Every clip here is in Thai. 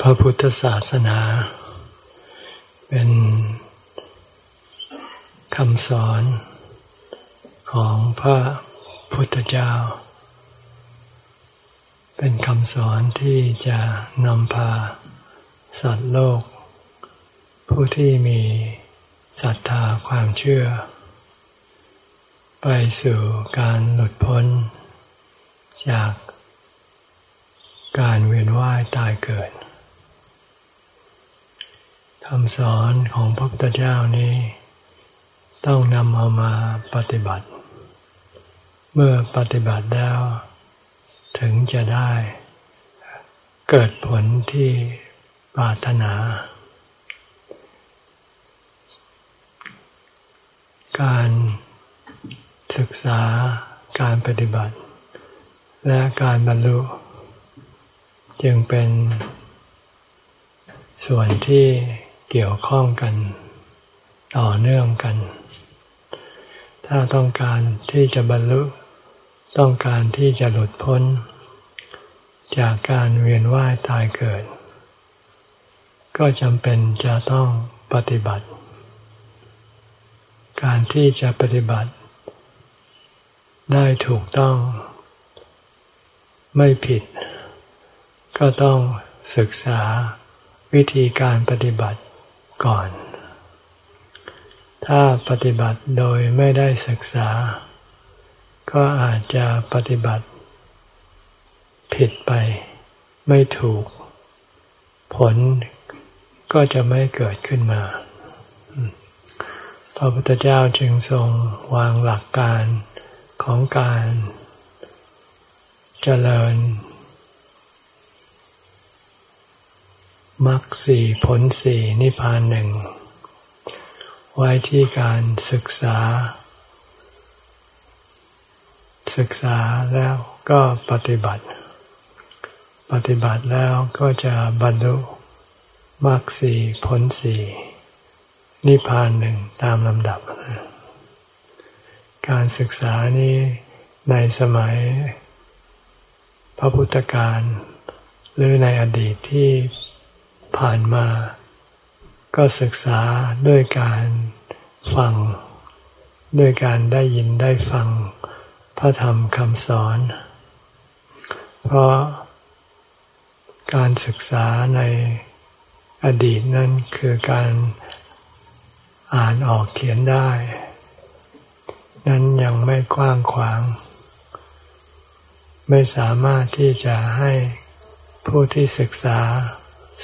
พระพุทธศาสนา เป็นคำสอนของพระพุทธเจ้า เป็นคำสอนที่จะนำพาสัตว์โลก ผู้ที่มีศรัทธาความเชื่อ ไปสู่การหลุดพ้น จากการเวียนว่ายตายเกิด คำสอนของพระพุทธเจ้านี้ ต้องนำเอามาปฏิบัติ เมื่อปฏิบัติแล้ว ถึงจะได้ เกิดผลที่ปรารถนา การศึกษาการปฏิบัติ และการบรรลุ จึงเป็นส่วนที่ เกี่ยวข้องกัน ต่อเนื่องกัน ถ้าต้องการที่จะบรรลุ ต้องการที่จะหลุดพ้น จากการเวียนว่ายตายเกิด ก็จำเป็นจะต้องปฏิบัติ การที่จะปฏิบัติ ได้ถูกต้อง ไม่ผิด ก็ต้องศึกษาวิธีการปฏิบัติ ก่อน ถ้าปฏิบัติโดยไม่ได้ศึกษา ก็อาจจะปฏิบัติ ผิดไปไม่ถูก ผลก็จะไม่เกิดขึ้นมา พระพุทธเจ้าจึงทรงวางหลักการของการ เจริญ มรรคสี่ผลสี่นิพพานหนึ่ง ไว้ที่การศึกษา ศึกษาแล้วก็ปฏิบัติ ปฏิบัติแล้วก็จะบรรลุมรรคสี่ผลสี่นิพพานหนึ่งตามลำดับ การศึกษานี้ในสมัย พระพุทธการหรือในอดีตที่ ผ่านมา ก็ศึกษาด้วยการฟัง ด้วยการได้ยินได้ฟัง พระธรรมคำสอน เพราะการศึกษาในอดีตนั้นคือการอ่านออกเขียนได้ นั้นยังไม่กว้างขวาง ไม่สามารถที่จะให้ผู้ที่ศึกษา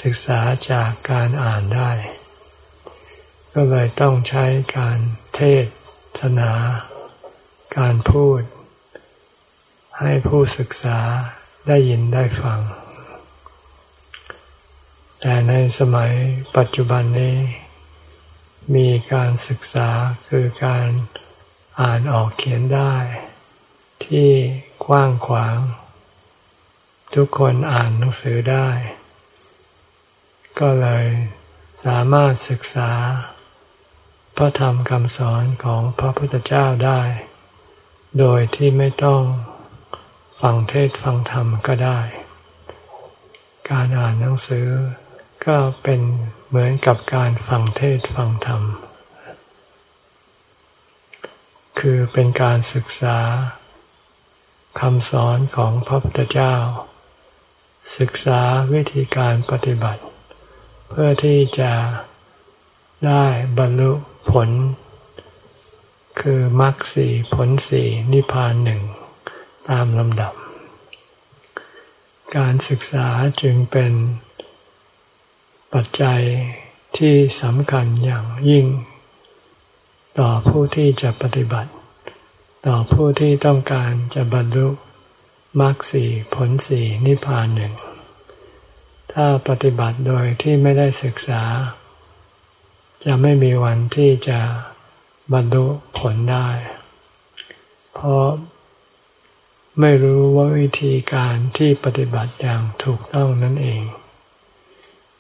ศึกษาจากการอ่านได้ ก็เลยต้องใช้การเทศนา การพูด ให้ผู้ศึกษาได้ยินได้ฟัง แต่ในสมัยปัจจุบันนี้ มีการศึกษาคือการอ่านออกเขียนได้ ที่กว้างขวาง ทุกคนอ่านหนังสือได้ ก็เลยสามารถศึกษา พระธรรมคำสอนของพระพุทธเจ้าได้ โดยที่ไม่ต้องฟังเทศฟังธรรมก็ได้ การอ่านหนังสือก็เป็นเหมือนกับการฟังเทศฟังธรรม คือเป็นการศึกษาคำสอนของพระพุทธเจ้า ศึกษาวิธีการปฏิบัติ เพื่อที่จะได้บรรลุผล คือมรรคสี่ผลสี่นิพพานหนึ่งตามลำดับ การศึกษาจึงเป็นปัจจัยที่สำคัญอย่างยิ่ง ต่อผู้ที่จะปฏิบัติ ต่อผู้ที่ต้องการจะบรรลุมรรคสี่ผลสี่นิพพานหนึ่ง ถ้าปฏิบัติโดยที่ไม่ได้ศึกษา จะไม่มีวันที่จะบรรลุผลได้ เพราะไม่รู้ว่าวิธีการที่ปฏิบัติอย่างถูกต้องนั่นเอง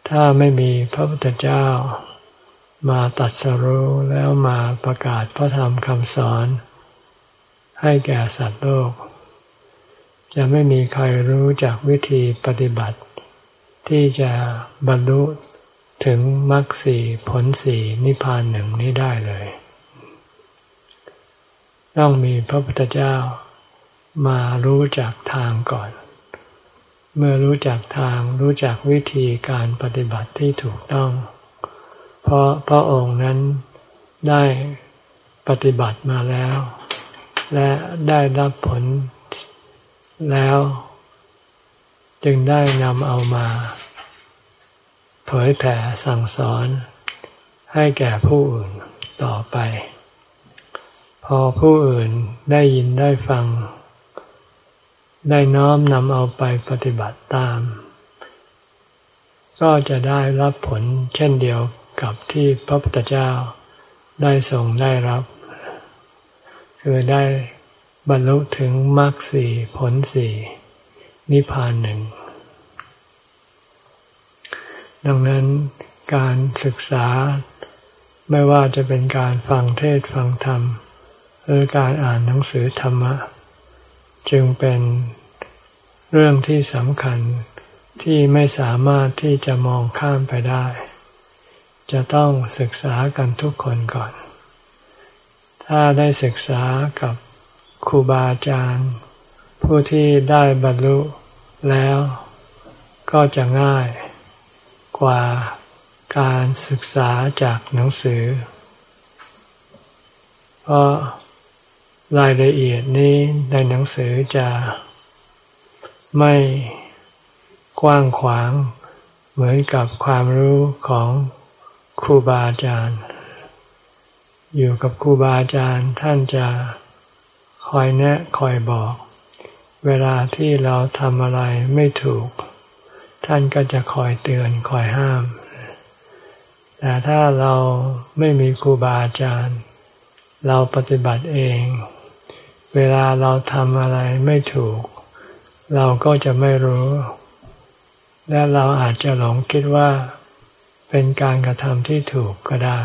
ถ้าไม่มีพระพุทธเจ้ามาตัดสรู้แล้วมาประกาศพระธรรมคำสอน ให้แก่สัตว์โลก จะไม่มีใครรู้จากวิธีปฏิบัติ ที่จะบรรลุถึงมรรคสีผลสีนิพพานหนึ่งนี้ได้เลย ต้องมีพระพุทธเจ้ามารู้จักทางก่อน เมื่อรู้จักทางรู้จักวิธีการปฏิบัติที่ถูกต้อง เพราะพระองค์นั้นได้ปฏิบัติมาแล้ว และได้รับผลแล้ว จึงได้นำเอามา เผยแผ่สั่งสอน ให้แก่ผู้อื่นต่อไป พอผู้อื่นได้ยินได้ฟัง ได้น้อมนำเอาไปปฏิบัติตาม ก็จะได้รับผลเช่นเดียวกับที่พระพุทธเจ้าได้ทรงได้รับ คือได้บรรลุถึงมรรคสี่ผลสี่ นิพพานหนึ่ง ดังนั้นการศึกษาไม่ว่าจะเป็นการฟังเทศฟังธรรม หรือการอ่านหนังสือธรรมะ จึงเป็นเรื่องที่สำคัญที่ไม่สามารถที่จะมองข้ามไปได้ จะต้องศึกษากันทุกคนก่อน ถ้าได้ศึกษากับครูบาอาจารย์ ผู้ที่ได้บรรลุ แล้วก็จะง่ายกว่าการศึกษาจากหนังสือ เพราะรายละเอียดนี้ในหนังสือจะไม่กว้างขวางเหมือนกับความรู้ของครูบาอาจารย์ อยู่กับครูบาอาจารย์ท่านจะคอยแนะคอยบอก เวลาที่เราทำอะไรไม่ถูก ท่านก็จะคอยเตือนคอยห้าม แต่ถ้าเราไม่มีครูบาอาจารย์ เราปฏิบัติเอง เวลาเราทำอะไรไม่ถูก เราก็จะไม่รู้ และเราอาจจะหลงคิดว่า เป็นการกระทำที่ถูกก็ได้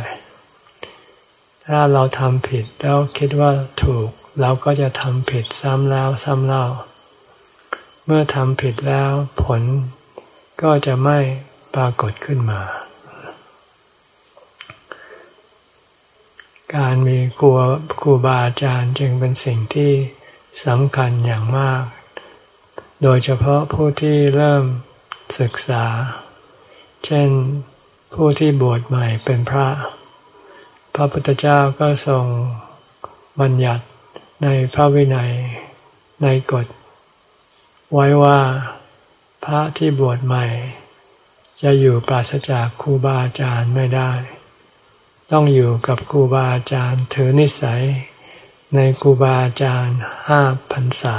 ถ้าเราทำผิดแล้วคิดว่าถูกเราก็จะทำผิดซ้ำแล้วซ้ำเล่า เมื่อทำผิดแล้วผลก็จะไม่ปรากฏขึ้นมา การมีครูครูบาอาจารย์จึงเป็นสิ่งที่สำคัญอย่างมาก โดยเฉพาะผู้ที่เริ่มศึกษา เช่นผู้ที่บวชใหม่เป็นพระ พระพุทธเจ้าก็ทรงบัญญัติในพระวินัยในกฎ ไว้ว่าพระที่บวชใหม่ จะอยู่ปราศจากครูบาอาจารย์ไม่ได้ ต้องอยู่กับครูบาอาจารย์ถือนิสัย ในครูบาอาจารย์ห้าพรรษา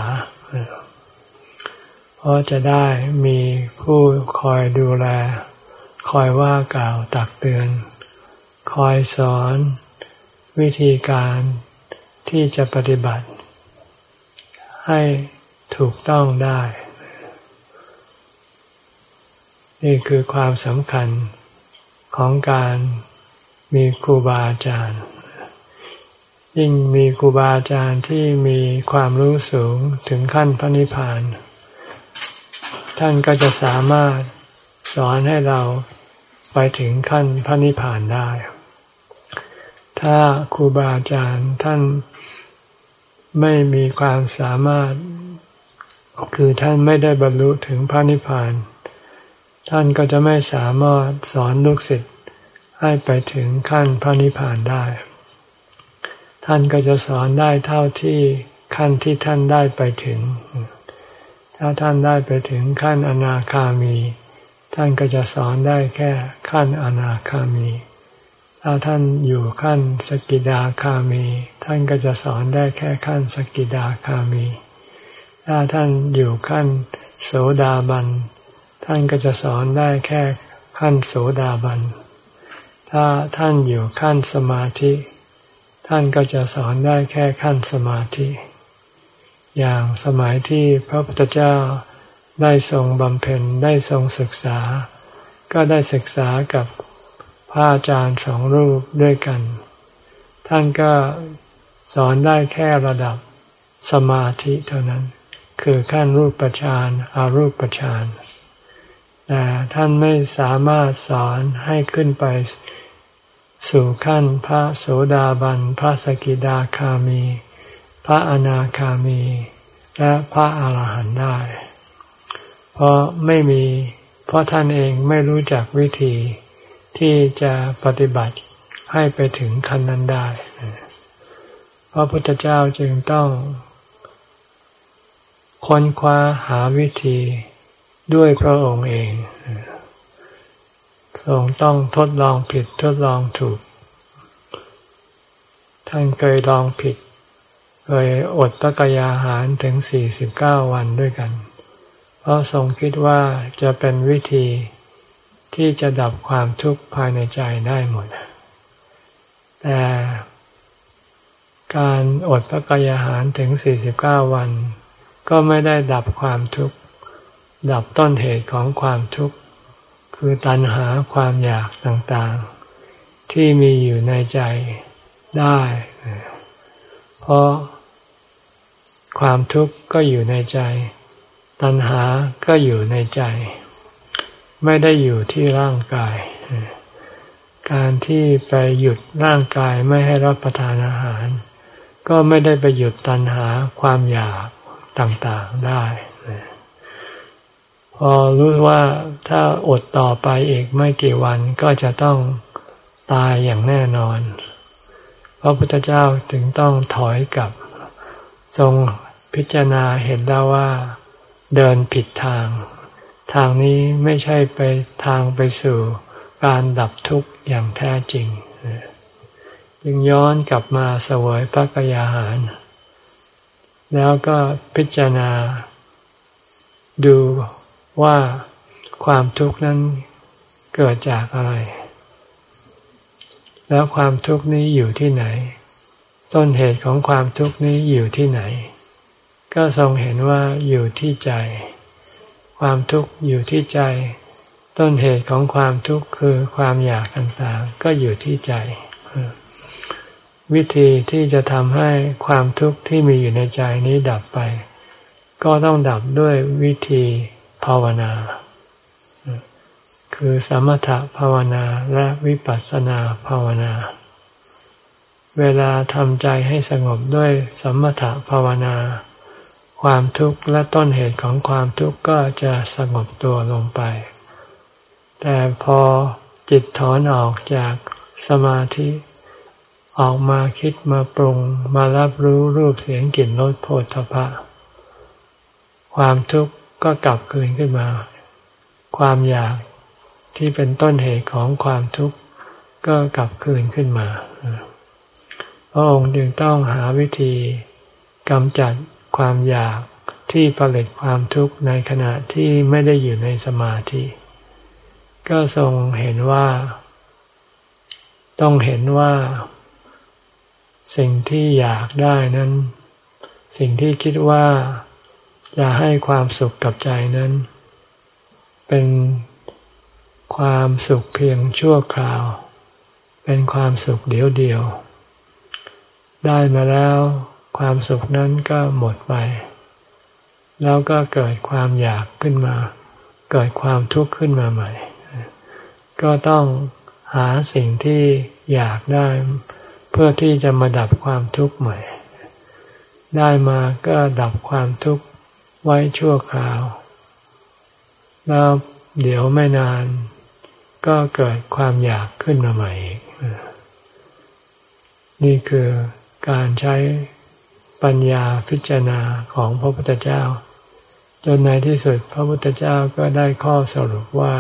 เพราะจะได้มีผู้คอยดูแล คอยว่ากล่าวตักเตือน คอยสอน วิธีการที่จะปฏิบัติ ให้ ถูกต้องได้ นี่คือความสำคัญของการมีครูบาอาจารย์ ยิ่งมีครูบาอาจารย์ที่มีความรู้สูงถึงขั้นพระนิพพาน ท่านก็จะสามารถสอนให้เราไปถึงขั้นพระนิพพานได้ ถ้าครูบาอาจารย์ท่านไม่มีความสามารถ คือท่านไม่ได้บรรลุถึงพระนิพพาน ท่านก็จะไม่สามารถสอนลูกศิษย์ให้ไปถึงขั้นพระนิพพานได้ ท่านก็จะสอนได้เท่าที่ขั้นที่ท่านได้ไปถึง ถ้าท่านได้ไปถึงขั้นอนาคามี ท่านก็จะสอนได้แค่ขั้นอนาคามี ถ้าท่านอยู่ขั้นสกิดาคามี ท่านก็จะสอนได้แค่ขั้นสกิดาคามี ถ้าท่านอยู่ขั้นโสดาบัน ท่านก็จะสอนได้แค่ขั้นโสดาบัน ถ้าท่านอยู่ขั้นสมาธิ ท่านก็จะสอนได้แค่ขั้นสมาธิ อย่างสมัยที่พระพุทธเจ้าได้ทรงบำเพ็ญได้ทรงศึกษา ก็ได้ศึกษากับพระอาจารย์สองรูปด้วยกัน ท่านก็สอนได้แค่ระดับสมาธิเท่านั้น คือขั้นรูปฌานอารูปฌานแต่ท่านไม่สามารถสอนให้ขึ้นไปสู่ขั้นพระโสดาบัน พระสกิดาคามี พระอนาคามี และพระอาหารหันต์ได้ เพราะไม่มี เพราะท่านเองไม่รู้จักวิธีที่จะปฏิบัติให้ไปถึงขั้นนั้นได้ พระพุทธเจ้าจึงต้อง ค้นคว้าหาวิธีด้วยพระองค์เองทรงต้องทดลองผิดทดลองถูก ท่านเคยลองผิด เคยอดตะกยาหารถึงสี่สิบเก้าวันด้วยกัน เพราะทรงคิดว่าจะเป็นวิธีที่จะดับความทุกข์ภายในใจได้หมด แต่การอดพระกายอาหารถึง 49 วัน ก็ไม่ได้ดับความทุกข์ ดับต้นเหตุของความทุกข์ คือตัณหาความอยากต่างๆ ที่มีอยู่ในใจได้ เพราะความทุกข์ก็อยู่ในใจ ตัณหาก็อยู่ในใจ ไม่ได้อยู่ที่ร่างกาย การที่ไปหยุดร่างกายไม่ให้รับประทานอาหาร ก็ไม่ได้ไปหยุดตัณหาความอยาก ต่างๆได้พอรู้ว่าถ้าอดต่อไปอีกไม่กี่วันก็จะต้องตายอย่างแน่นอน พระพุทธเจ้าถึงต้องถอยกลับ ทรงพิจารณาเห็นแล้วว่า เดินผิดทาง ทางนี้ไม่ใช่ไปทางไปสู่การดับทุกข์อย่างแท้จริง จึงย้อนกลับมาเสวยพระกยาหาร แล้วก็พิจารณา ดูว่าความทุกข์นั้นเกิดจากอะไร แล้วความทุกข์นี้อยู่ที่ไหน ต้นเหตุของความทุกข์นี้อยู่ที่ไหน ก็ทรงเห็นว่าอยู่ที่ใจ ความทุกข์อยู่ที่ใจ ต้นเหตุของความทุกข์คือความอยากต่างๆ ก็อยู่ที่ใจ วิธีที่จะทำให้ความทุกข์ที่มีอยู่ในใจนี้ดับไป ก็ต้องดับด้วยวิธีภาวนา คือสมถภาวนาและวิปัสสนาภาวนา เวลาทำใจให้สงบด้วยสมถภาวนา ความทุกข์และต้นเหตุของความทุกข์ก็จะสงบตัวลงไป แต่พอจิตถอนออกจากสมาธิ ออกมาคิดมาปรุงมารับรู้รูปเสียงกลิ่นรสโผฏฐพะ ความทุกข์ก็กลับคืนขึ้นมา ความอยากที่เป็นต้นเหตุของความทุกข์ก็กลับคืนขึ้นมาพระองค์จึงต้องหาวิธีกำจัดความอยากที่ผลิตความทุกข์ในขณะที่ไม่ได้อยู่ในสมาธิ ก็ทรงเห็นว่า ต้องเห็นว่า สิ่งที่อยากได้นั้น สิ่งที่คิดว่าจะให้ความสุขกับใจนั้น เป็นความสุขเพียงชั่วคราว เป็นความสุขเดียวเดียว ได้มาแล้วความสุขนั้นก็หมดไป แล้วก็เกิดความอยากขึ้นมา เกิดความทุกข์ขึ้นมาใหม่ ก็ต้องหาสิ่งที่อยากได้ เพื่อที่จะมาดับความทุกข์ใหม่ ได้มาก็ดับความทุกข์ไว้ชั่วคราว แล้วเดี๋ยวไม่นาน ก็เกิดความอยากขึ้นมาใหม่อีกนี่คือการใช้ปัญญาพิจารณาของพระพุทธเจ้า จนในที่สุดพระพุทธเจ้าก็ได้ข้อสรุปว่า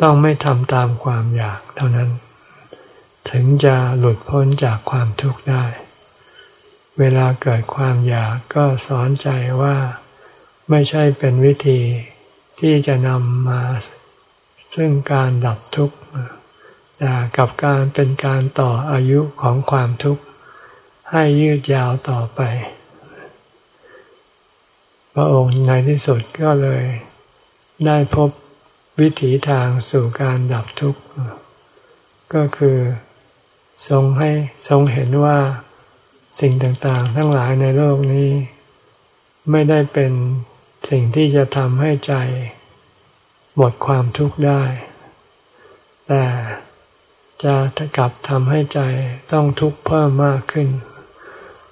ต้องไม่ทำตามความอยากเท่านั้น ถึงจะหลุดพ้นจากความทุกข์ได้ เวลาเกิดความอยากก็สอนใจว่าไม่ใช่เป็นวิธีที่จะนำมาซึ่งการดับทุกข์แต่กับการเป็นการต่ออายุของความทุกข์ ให้ยืดยาวต่อไป พระองค์ในที่สุดก็เลย ได้พบวิถีทางสู่การดับทุกข์ ก็คือ ทรงให้ทรงเห็นว่าสิ่งต่างๆ ทั้งหลายในโลกนี้ ไม่ได้เป็นสิ่งที่จะทำให้ใจ หมดความทุกข์ได้ แต่จะกลับทำให้ใจต้องทุกข์เพิ่มมากขึ้น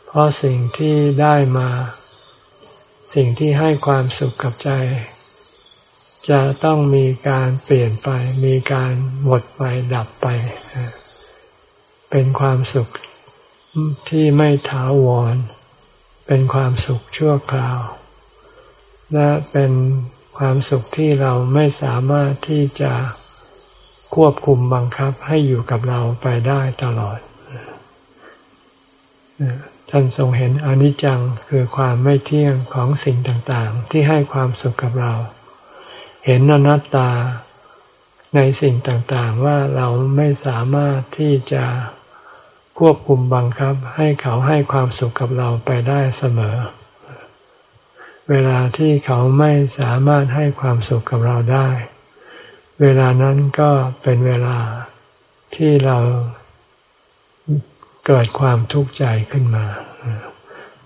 เพราะสิ่งที่ได้มา สิ่งที่ให้ความสุขกับใจ จะต้องมีการเปลี่ยนไป มีการหมดไปดับไป เป็นความสุขที่ไม่ถาวร เป็นความสุขชั่วคราว และเป็นความสุขที่เราไม่สามารถที่จะควบคุมบังคับให้อยู่กับเราไปได้ตลอด ท่านทรงเห็นอนิจจังคือความไม่เที่ยงของสิ่งต่างๆ ที่ให้ความสุขกับเรา เห็นอนัตตาในสิ่งต่างๆว่าเราไม่สามารถที่จะ ควบคุมบังคับให้เขาให้ความสุขกับเราไปได้เสมอ เวลาที่เขาไม่สามารถให้ความสุขกับเราได้ เวลานั้นก็เป็นเวลาที่เราเกิดความทุกข์ใจขึ้นมา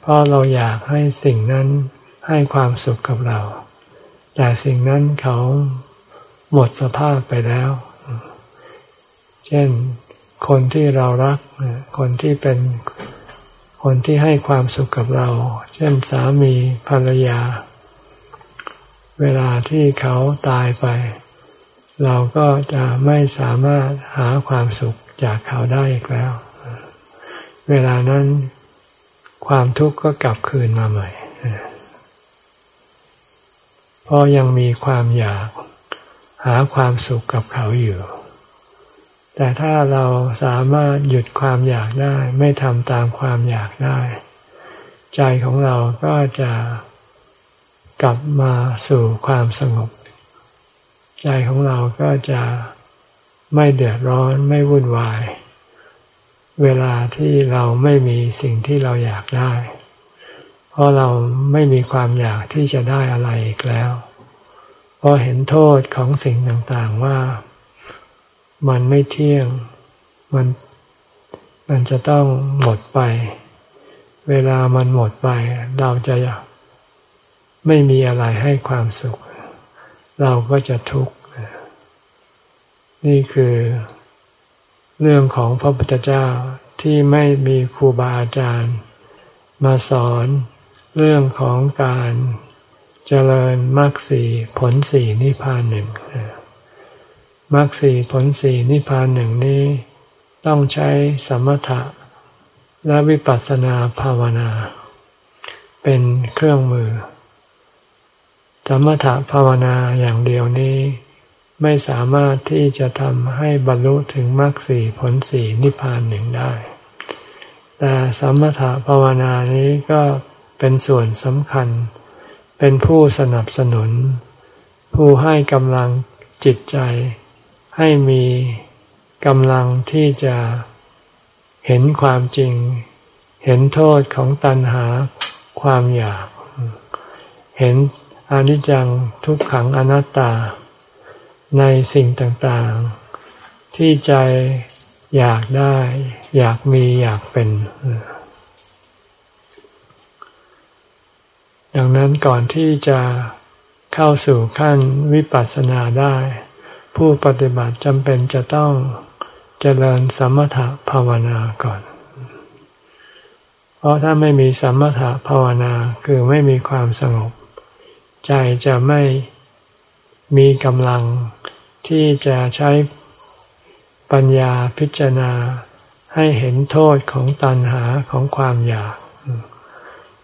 เพราะเราอยากให้สิ่งนั้นให้ความสุขกับเรา แต่สิ่งนั้นเขาหมดสภาพไปแล้ว เช่น คนที่เรารัก คนที่เป็นคนที่ให้ความสุขกับเรา เช่นสามีภรรยา เวลาที่เขาตายไป เราก็จะไม่สามารถหาความสุขจากเขาได้อีกแล้ว เวลานั้นความทุกข์ก็กลับคืนมาใหม่เพราะยังมีความอยากหาความสุขกับเขาอยู่ แต่ถ้าเราสามารถหยุดความอยากได้ ไม่ทำตามความอยากได้ ใจของเราก็จะกลับมาสู่ความสงบ ใจของเราก็จะไม่เดือดร้อนไม่วุ่นวาย เวลาที่เราไม่มีสิ่งที่เราอยากได้ เพราะเราไม่มีความอยากที่จะได้อะไรอีกแล้ว เพราะเห็นโทษของสิ่งต่างๆว่า มันไม่เที่ยง มัน มันจะต้องหมดไป เวลามันหมดไป เราจะไม่มีอะไรให้ความสุข เราก็จะทุกข์ นี่คือเรื่องของพระพุทธเจ้าที่ไม่มีครูบาอาจารย์ มาสอนเรื่องของการเจริญมรรคสีผลสีนิพพานหนึ่ง มรรคสีผลสีนิพพานหนึ่งนี้ ต้องใช้สมถะ และวิปัสสนาภาวนา เป็นเครื่องมือ สมถะภาวนาอย่างเดียวนี้ ไม่สามารถที่จะทำให้บรรลุถึงมรรคสีผลสีนิพพานหนึ่งได้ แต่สมถะภาวนานี้ก็เป็นส่วนสำคัญ เป็นผู้สนับสนุน ผู้ให้กำลังจิตใจ ให้มีกำลังที่จะเห็นความจริง เห็นโทษของตัณหาความอยาก เห็นอนิจจังทุกขังอนัตตา ในสิ่งต่างๆ ที่ใจอยากได้ อยากมีอยากเป็น ดังนั้นก่อนที่จะเข้าสู่ขั้นวิปัสสนาได้ ผู้ปฏิบัติจำเป็นจะต้องเจริญสมถะภาวนาก่อน เพราะถ้าไม่มีสมถะภาวนาคือไม่มีความสงบ ใจจะไม่มีกำลังที่จะใช้ปัญญาพิจารณาให้เห็นโทษของตัณหาของความอยาก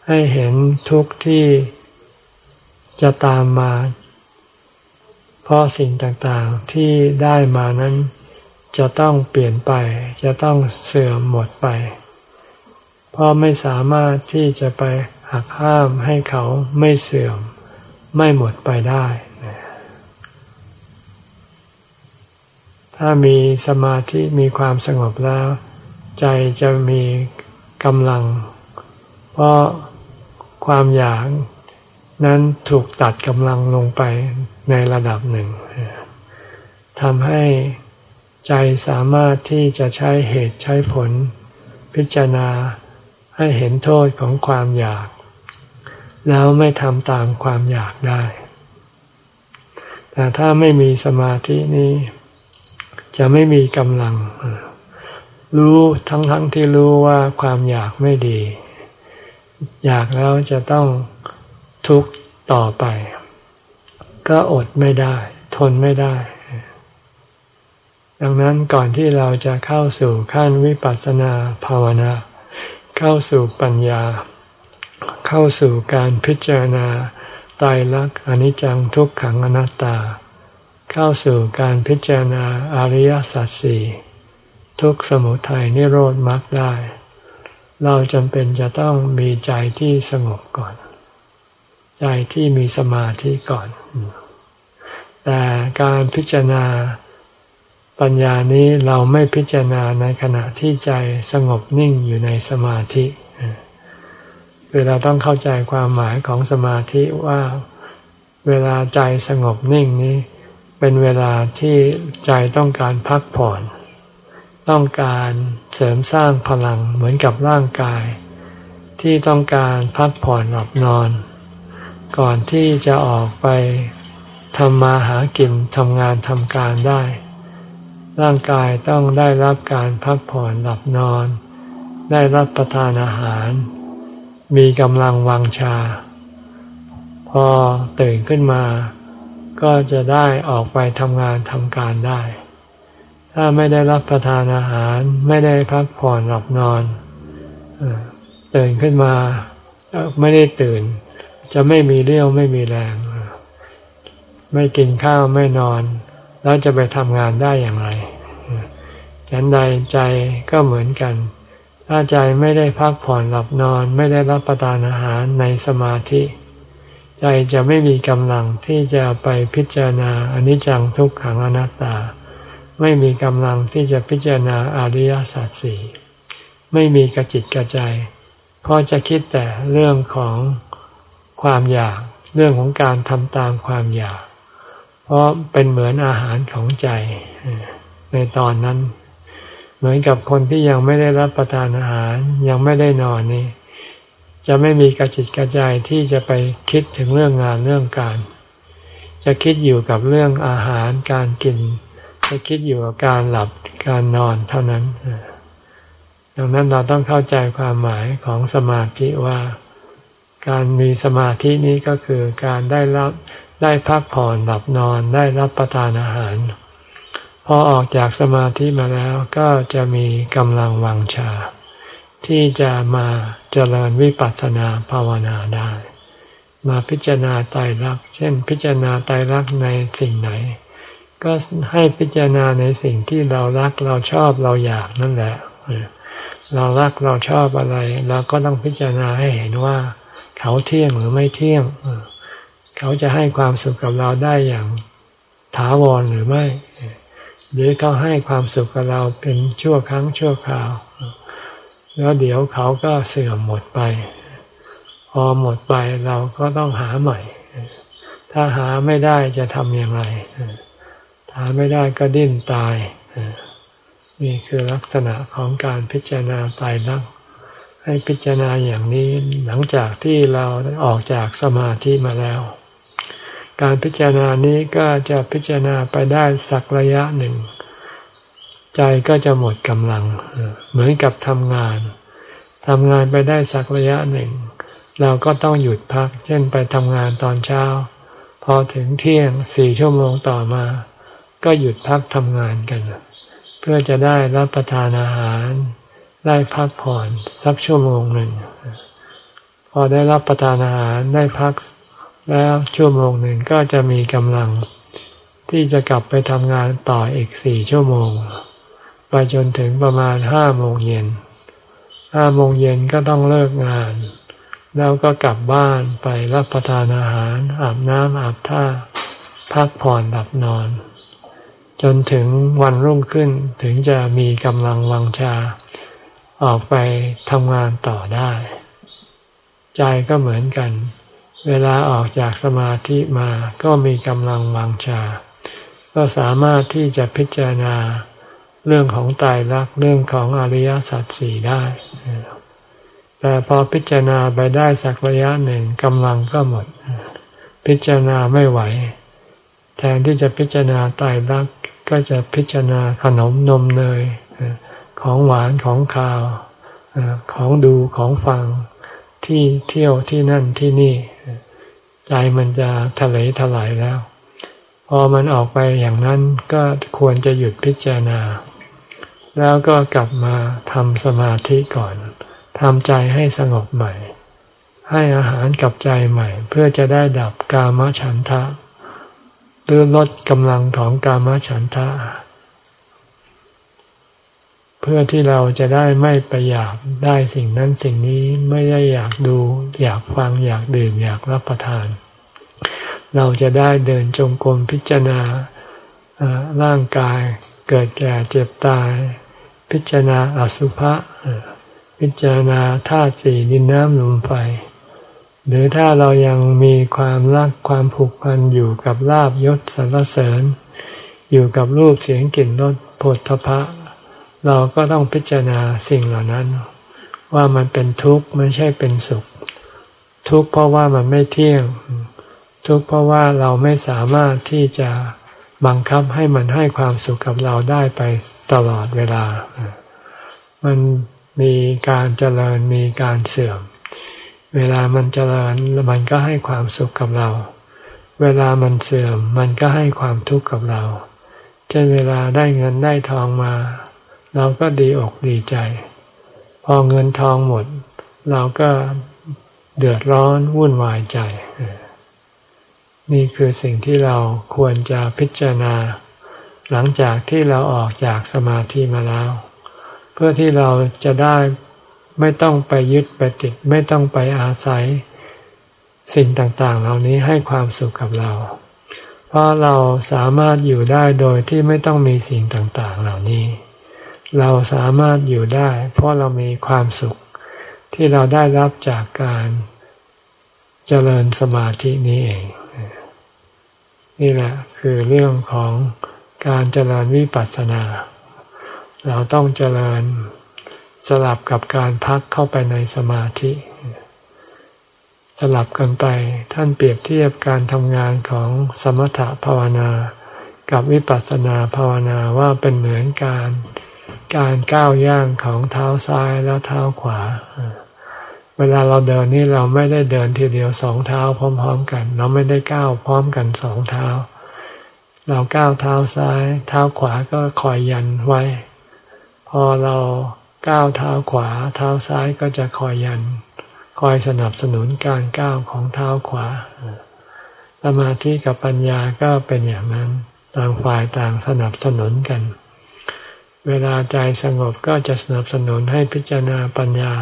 ให้เห็นทุกข์ที่จะตามมา เพราะสิ่งต่างๆที่ได้มานั้นจะต้องเปลี่ยนไป จะต้องเสื่อมหมดไป เพราะไม่สามารถที่จะไปหักห้ามให้เขาไม่เสื่อม ไม่หมดไปได้ ถ้ามีสมาธิมีความสงบแล้ว ใจจะมีกำลัง เพราะความอยากนั้นถูกตัดกำลังลงไป ในระดับหนึ่งทำให้ใจสามารถที่จะใช้เหตุใช้ผล พิจารณาให้เห็นโทษของความอยาก แล้วไม่ทำตามความอยากได้ แต่ถ้าไม่มีสมาธินี้ จะไม่มีกำลัง รู้ทั้งทั้งที่รู้ว่าความอยากไม่ดี อยากแล้วจะต้องทุกข์ต่อไป ก็อดไม่ได้ ทนไม่ได้ ดังนั้นก่อนที่เราจะเข้าสู่ขั้นวิปัสสนาภาวนา เข้าสู่ปัญญา เข้าสู่การพิจารณาตายรักอนิจจังทุกขังอนัตตา เข้าสู่การพิจารณาอริยสัจสี่ทุกสมุทัยนิโรธมรรคได้ เราจำเป็นจะต้องมีใจที่สงบก่อน ใจที่มีสมาธิก่อน แต่การพิจารณาปัญญานี้เราไม่พิจารณาในขณะที่ใจสงบนิ่งอยู่ในสมาธิเวลาต้องเข้าใจความหมายของสมาธิว่าเวลาใจสงบนิ่งนี้ เป็นเวลาที่ใจต้องการพักผ่อน ต้องการเสริมสร้างพลังเหมือนกับร่างกาย ที่ต้องการพักผ่อนหลับนอน ก่อนที่จะออกไปทำมาหากินทำงานทำการได้ ร่างกายต้องได้รับการพักผ่อนหลับนอน ได้รับประทานอาหาร มีกำลังวังชา พอตื่นขึ้นมา ก็จะได้ออกไปทำงานทำการได้ ถ้าไม่ได้รับประทานอาหารไม่ได้พักผ่อนหลับนอนตื่นขึ้นมาไม่ได้ตื่น จะไม่มีเรี่ยวไม่มีแรง ไม่กินข้าวไม่นอน แล้วจะไปทำงานได้อย่างไรฉันใดใจก็เหมือนกัน ถ้าใจไม่ได้พักผ่อนหลับนอนไม่ได้รับประทานอาหารในสมาธิ ใจจะไม่มีกำลังที่จะไปพิจารณาอนิจจังทุกขังอนัตตา ไม่มีกำลังที่จะพิจารณาอริยสัจสี่ไม่มีกระจิตกระใจ เพราะจะคิดแต่เรื่องของ ความอยาก เรื่องของการทำตามความอยาก เพราะเป็นเหมือนอาหารของใจ ในตอนนั้น เหมือนกับคนที่ยังไม่ได้รับประทานอาหารยังไม่ได้นอนนี่ จะไม่มีกระจิตกระใจที่จะไปคิดถึงเรื่องงานเรื่องการ จะคิดอยู่กับเรื่องอาหารการกิน จะคิดอยู่กับการหลับการนอนเท่านั้นดังนั้นเราต้องเข้าใจความหมายของสมาธิว่า การมีสมาธินี้ก็คือการได้รับได้พักผ่อนหลับนอนได้รับประทานอาหาร พอออกจากสมาธิมาแล้วก็จะมีกำลังวังชา ที่จะมาเจริญวิปัสสนาภาวนาได้ มาพิจารณาไตรลักษณ์เช่น พิจารณาไตรลักษณ์ในสิ่งไหน ก็ให้พิจารณาในสิ่งที่เรารักเราชอบเราอยากนั่นแหละ เรารักเราชอบอะไรเราก็ต้องพิจารณาให้เห็นว่า เขาเที่ยงหรือไม่เที่ยง เขาจะให้ความสุขกับเราได้อย่างถาวรหรือไม่ หรือเขาให้ความสุขกับเราเป็นชั่วครั้งชั่วคราว แล้วเดี๋ยวเขาก็เสื่อมหมดไป พอหมดไปเราก็ต้องหาใหม่ ถ้าหาไม่ได้จะทำอย่างไร หาไม่ได้ก็ดิ้นตาย นี่คือลักษณะของการพิจารณาตายรัก ให้พิจารณาอย่างนี้หลังจากที่เราออกจากสมาธิมาแล้ว การพิจารณานี้ก็จะพิจารณาไปได้สักระยะหนึ่ง ใจก็จะหมดกำลัง เหมือนกับทำงานทำงานไปได้สักระยะหนึ่ง เราก็ต้องหยุดพัก เช่นไปทำงานตอนเช้า พอถึงเที่ยงสี่ชั่วโมงต่อมา ก็หยุดพักทำงานกัน เพื่อจะได้รับประทานอาหาร ได้พักผ่อนสักชั่วโมงหนึ่ง พอได้รับประทานอาหารได้พักแล้วชั่วโมงหนึ่งก็จะมีกำลัง ที่จะกลับไปทำงานต่ออีกสี่ชั่วโมง ไปจนถึงประมาณห้าโมงเย็นห้าโมงเย็นก็ต้องเลิกงาน แล้วก็กลับบ้านไปรับประทานอาหารอาบน้ำอาบท่า พักผ่อนหลับนอน จนถึงวันรุ่งขึ้นถึงจะมีกำลังวังชา ออกไปทำงานต่อได้ ใจก็เหมือนกัน เวลาออกจากสมาธิมาก็มีกำลังวังชา ก็สามารถที่จะพิจารณาเรื่องของตายรักเรื่องของอริยสัจสี่ได้ แต่พอพิจารณาไปได้สักระยะหนึ่งกำลังก็หมด พิจารณาไม่ไหว แทนที่จะพิจารณาตายรักก็จะพิจารณาขนมนมเนย ของหวานของขาวของดูของฟังที่เที่ยวที่นั่นที่นี่ ใจมันจะทะเลถลายแล้ว พอมันออกไปอย่างนั้นก็ควรจะหยุดพิจารณา แล้วก็กลับมาทำสมาธิก่อนทำใจให้สงบใหม่ ให้อาหารกับใจใหม่ เพื่อจะได้ดับกามฉันทะหรือลดกำลังของกามฉันทะ พื่อที่เราจะได้ไม่ไปอยากได้สิ่งนั้นสิ่งนี้ไม่ได้อยากดู อยากฟังอยากดื่มอยากรับประทาน เราจะได้เดินจงกรมพิจารณาร่างกายเกิดแก่เจ็บตาย พิจารณาอสุภะพิจารณาธาตุสี่ดินน้ำลมไฟหรือถ้าเรายังมีความรักความผูกพันอยู่กับลาบยศสรรเสริญ อยู่กับรูปเสียงกลิ่นรสผลทพะ เราก็ต้องพิจารณาสิ่งเหล่านั้น ว่ามันเป็นทุกข์ไม่ใช่เป็นสุข ทุกข์เพราะว่ามันไม่เที่ยง ทุกข์เพราะว่าเราไม่สามารถที่จะบังคับให้มันให้ความสุขกับเราได้ไปตลอดเวลา มันมีการเจริญมีการเสื่อม เวลามันเจริญมันก็ให้ความสุขกับเรา เวลามันเสื่อมมันก็ให้ความทุกข์กับเรา เช่นเวลาได้เงินได้ทองมา เราก็ดีอกดีใจ พอเงินทองหมด เราก็เดือดร้อนวุ่นวายใจ นี่คือสิ่งที่เราควรจะพิจารณา หลังจากที่เราออกจากสมาธิมาแล้ว เพื่อที่เราจะได้ไม่ต้องไปยึดไปติด ไม่ต้องไปอาศัย สิ่งต่างๆ เหล่านี้ให้ความสุขกับเรา เพราะเราสามารถอยู่ได้โดยที่ไม่ต้องมีสิ่งต่างๆ เหล่านี้ เราสามารถอยู่ได้ เพราะเรามีความสุขที่เราได้รับจากการเจริญสมาธินี้เอง นี่แหละคือเรื่องของการเจริญวิปัสสนา เราต้องเจริญสลับกับการพักเข้าไปในสมาธิ สลับกันไปท่านเปรียบเทียบการทำงานของสมถภาวนา กับวิปัสสนาภาวนาว่าเป็นเหมือนการ การก้าวย่างของเท้าซ้ายแล้วเท้าขวา เวลาเราเดินนี่เราไม่ได้เดินทีเดียวสองเท้าพร้อม ๆ กัน เราไม่ได้ก้าวพร้อมกันสองเท้า เราก้าวเท้าซ้าย เท้าขวาก็คอยยันไว้ พอเราก้าวเท้าขวา เท้าซ้ายก็จะคอยยัน คอยสนับสนุนการก้าวของเท้าขวา สมาธิกับปัญญาก็เป็นอย่างนั้น ต่างฝ่ายต่างสนับสนุนกัน เวลาใจสงบก็จะสนับสนุนให้พิจารณาปัญญา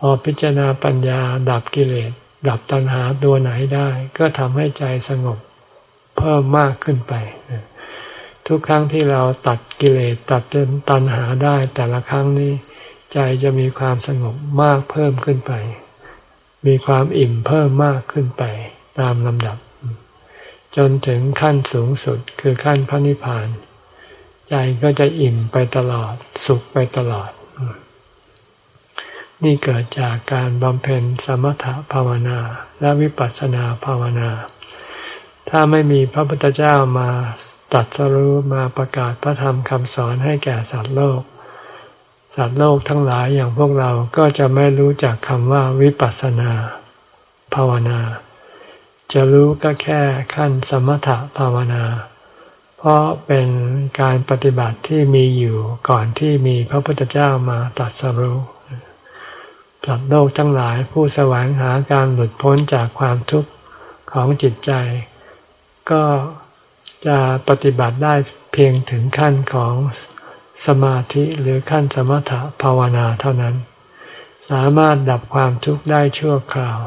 พอพิจารณาปัญญาดับกิเลส ดับตัณหาตัวไหนได้ ก็ทำให้ใจสงบเพิ่มมากขึ้นไป ทุกครั้งที่เราตัดกิเลสตัดตัณหาได้แต่ละครั้งนี้ ใจจะมีความสงบมากเพิ่มขึ้นไป มีความอิ่มเพิ่มมากขึ้นไป ตามลำดับ จนถึงขั้นสูงสุดคือขั้นพระนิพพาน ใจก็จะอิ่มไปตลอด สุขไปตลอด นี่เกิดจากการบำเพ็ญสมถภาวนาและวิปัสสนาภาวนา ถ้าไม่มีพระพุทธเจ้ามาตัดสรู้มาประกาศพระธรรมคำสอนให้แก่สัตว์โลก สัตว์โลกทั้งหลายอย่างพวกเราก็จะไม่รู้จักคำว่าวิปัสสนา ภาวนา จะรู้ก็แค่ขั้นสมถภาวนา พราะเป็นการปฏิบัติที่มีอยู่ก่อนที่มีพระพุทธเจ้ามาตัดสรู้สัตว์โลกทั้งหลายผู้แสวงหาการหลุดพ้นจากความทุกข์ของจิตใจ ก็จะปฏิบัติได้เพียงถึงขั้นของสมาธิหรือขั้นสมถะภาวนาเท่านั้น สามารถดับความทุกข์ได้ชั่วคราว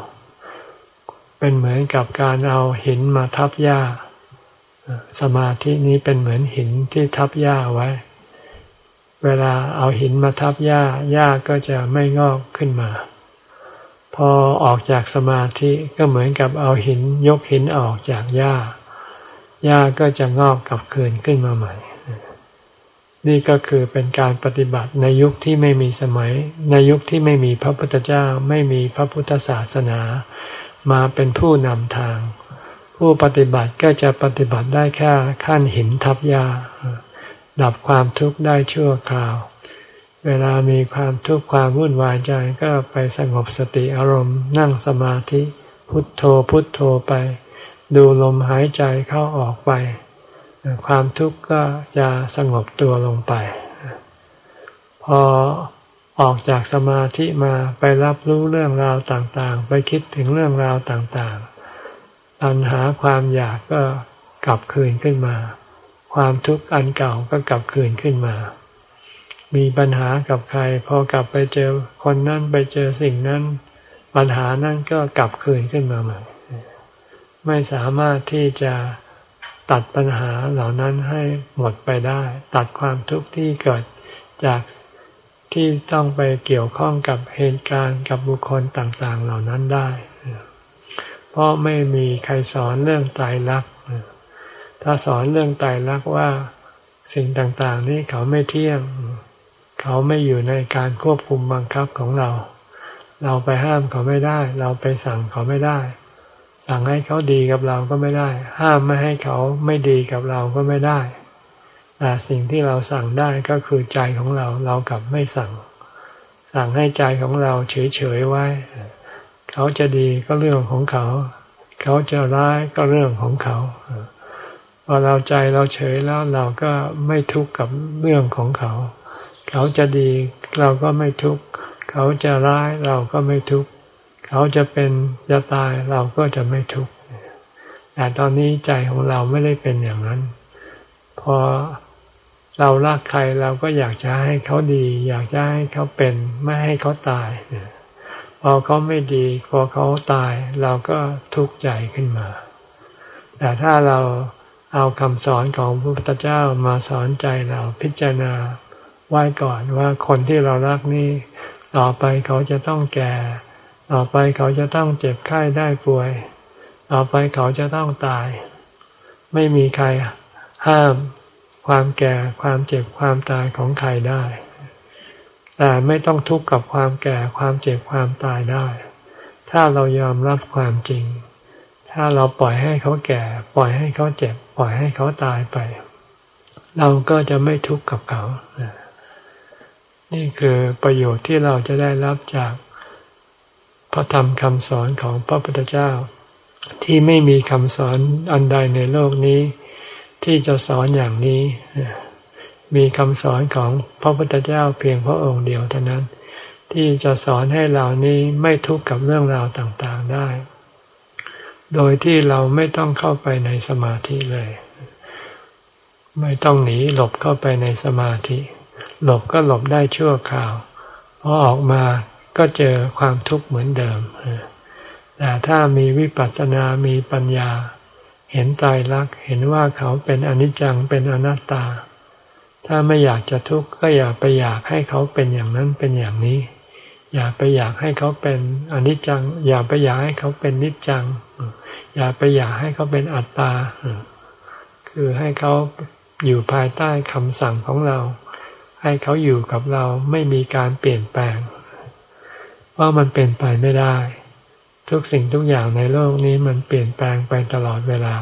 เป็นเหมือนกับการเอาหินมาทับหญ้า สมาธินี้เป็นเหมือนหินที่ทับหญ้าไว้ เวลาเอาหินมาทับหญ้าหญ้าก็จะไม่งอกขึ้นมา พอออกจากสมาธิก็เหมือนกับเอาหินยกหินออกจากหญ้าหญ้าก็จะงอกกลับคืนขึ้นมาใหม่ นี่ก็คือเป็นการปฏิบัติในยุคที่ไม่มีสมัย ในยุคที่ไม่มีพระพุทธเจ้า ไม่มีพระพุทธศาสนา มาเป็นผู้นำทาง ผู้ปฏิบัติก็จะปฏิบัติได้แค่ขั้นหินทับยา ดับความทุกข์ได้ชั่วคราว เวลามีความทุกข์ความวุ่นวายใจก็ไปสงบสติอารมณ์ นั่งสมาธิพุทโธพุทโธไป ดูลมหายใจเข้าออกไป ความทุกข์ก็จะสงบตัวลงไป พอออกจากสมาธิมาไปรับรู้เรื่องราวต่างๆ ไปคิดถึงเรื่องราวต่างๆ ปัญหาความอยากก็กลับคืนขึ้นมา ความทุกข์อันเก่าก็กลับคืนขึ้นมา มีปัญหากับใคร พอกลับไปเจอคนนั้นไปเจอสิ่งนั้น ปัญหานั้นก็กลับคืนขึ้นมาใหม่ไม่สามารถที่จะตัดปัญหาเหล่านั้นให้หมดไปได้ ตัดความทุกข์ที่เกิดจากที่ต้องไปเกี่ยวข้องกับเหตุการณ์กับบุคคลต่างๆ เหล่านั้นได้ เพราะไม่มีใครสอนเรื่องตายรักถ้าสอนเรื่องตายรักว่าสิ่งต่างๆ นี้เขาไม่เที่ยง เขาไม่อยู่ในการควบคุมบังคับของเรา เราไปห้ามเขาไม่ได้ เราไปสั่งเขาไม่ได้ สั่งให้เขาดีกับเราก็ไม่ได้ ห้ามไม่ให้เขาไม่ดีกับเราก็ไม่ได้แต่สิ่งที่เราสั่งได้ก็คือใจของเรา เรากลับไม่สั่ง สั่งให้ใจของเราเฉยๆไว้ เขาจะดีก็เรื่องของเขา เขาจะร้ายก็เรื่องของเขาพอเราใจเราเฉยแล้วเราก็ไม่ทุกข์กับเรื่องของเขา เขาจะดีเราก็ไม่ทุกข์เขาจะร้ายเราก็ไม่ทุกข์เขาจะเป็นจะตายเราก็จะไม่ทุกข์แต่ตอนนี้ใจของเราไม่ได้เป็นอย่างนั้น พอเรารักใครเราก็อยากจะให้เขาดี อยากจะให้เขาเป็น ไม่ให้เขาตาย พอเขาไม่ดี พอเขาตายเราก็ทุกข์ใจขึ้นมา แต่ถ้าเราเอาคำสอนของพระพุทธเจ้ามาสอนใจเราพิจารณาไว้ก่อนว่าคนที่เรารักนี่ต่อไปเขาจะต้องแก่ ต่อไปเขาจะต้องเจ็บไข้ได้ป่วย ต่อไปเขาจะต้องตาย ไม่มีใครห้ามความแก่ความเจ็บความตายของใครได้ แต่ไม่ต้องทุกข์กับความแก่ความเจ็บความตายได้ ถ้าเรายอมรับความจริง ถ้าเราปล่อยให้เขาแก่ ปล่อยให้เขาเจ็บ ปล่อยให้เขาตายไป เราก็จะไม่ทุกข์กับเขา นี่คือประโยชน์ที่เราจะได้รับจากพระธรรมคำสอนของพระพุทธเจ้า ที่ไม่มีคำสอนอันใดในโลกนี้ ที่จะสอนอย่างนี้ มีคำสอนของพระพุทธเจ้าเพียงพระองค์เดียวเท่านั้น ที่จะสอนให้เรานี้ไม่ทุกข์กับเรื่องราวต่างๆได้ โดยที่เราไม่ต้องเข้าไปในสมาธิเลย ไม่ต้องหนีหลบเข้าไปในสมาธิ หลบก็หลบได้ชั่วคราวพอออกมาก็เจอความทุกข์เหมือนเดิมแต่ถ้ามีวิปัสสนา มีปัญญา เห็นตายรัก เห็นว่าเขาเป็นอนิจจัง เป็นอนัตตา ถ้าไม่อยากจะทุกข์ก็อย่าไปอยากให้เขาเป็นอย่างนั้นเป็นอย่างนี้ อย่าไปอยากให้เขาเป็นอนิจจัง อย่าไปอยากให้เขาเป็นนิจจัง อย่าไปอยากให้เขาเป็นอัตตา คือให้เขาอยู่ภายใต้คำสั่งของเรา ให้เขาอยู่กับเราไม่มีการเปลี่ยนแปลง ว่ามันเปลี่ยนไปไม่ได้ ทุกสิ่งทุกอย่างในโลกนี้มันเปลี่ยนแปลงไปตลอดเวลา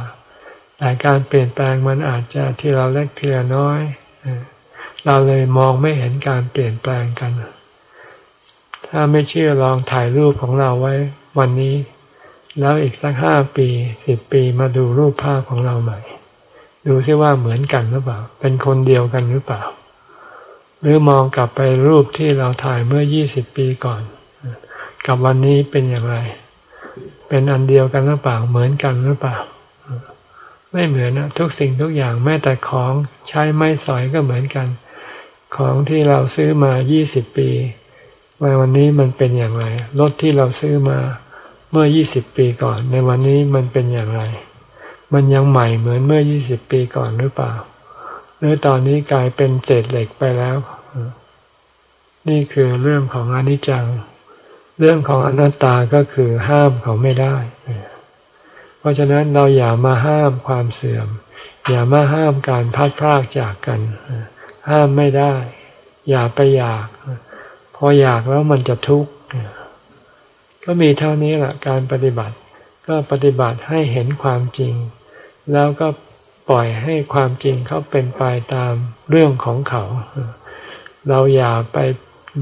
แต่การเปลี่ยนแปลงมันอาจจะทีละเล็กทีละน้อย เราเลยมองไม่เห็นการเปลี่ยนแปลงกัน ถ้าไม่เชื่อลองถ่ายรูปของเราไว้วันนี้ แล้วอีกสักห้าปีสิบปีมาดูรูปภาพของเราใหม่ ดูซิว่าเหมือนกันหรือเปล่า เป็นคนเดียวกันหรือเปล่า หรือมองกลับไปรูปที่เราถ่ายเมื่อยี่สิบปีก่อน กับวันนี้เป็นอย่างไร เป็นอันเดียวกันหรือเปล่า เหมือนกันหรือเปล่า ไม่เหมือนนะทุกสิ่งทุกอย่างแม้แต่ของใช้ไม้สอยก็เหมือนกัน ของที่เราซื้อมายี่สิบปีว่าวันนี้มันเป็นอย่างไรรถที่เราซื้อมาเมื่อยี่สิบปีก่อน ในวันนี้มันเป็นอย่างไร มันยังใหม่เหมือนเมื่อยี่สิบปีก่อนหรือเปล่า หรือตอนนี้กลายเป็นเศษเหล็กไปแล้ว นี่คือเรื่องของอนิจจัง เรื่องของอนัตตาก็คือห้ามเขาไม่ได้ ราะฉะนั้นเราอย่ามาห้ามความเสื่อม อย่ามาห้ามการพัดพรากจากกัน ห้ามไม่ได้ อย่าไปอยาก พออยากแล้วมันจะทุกข์ก็มีเท่านี้แหละการปฏิบัติ ก็ปฏิบัติให้เห็นความจริง แล้วก็ปล่อยให้ความจริงเขาเป็นไปตามเรื่องของเขา เราอย่าไป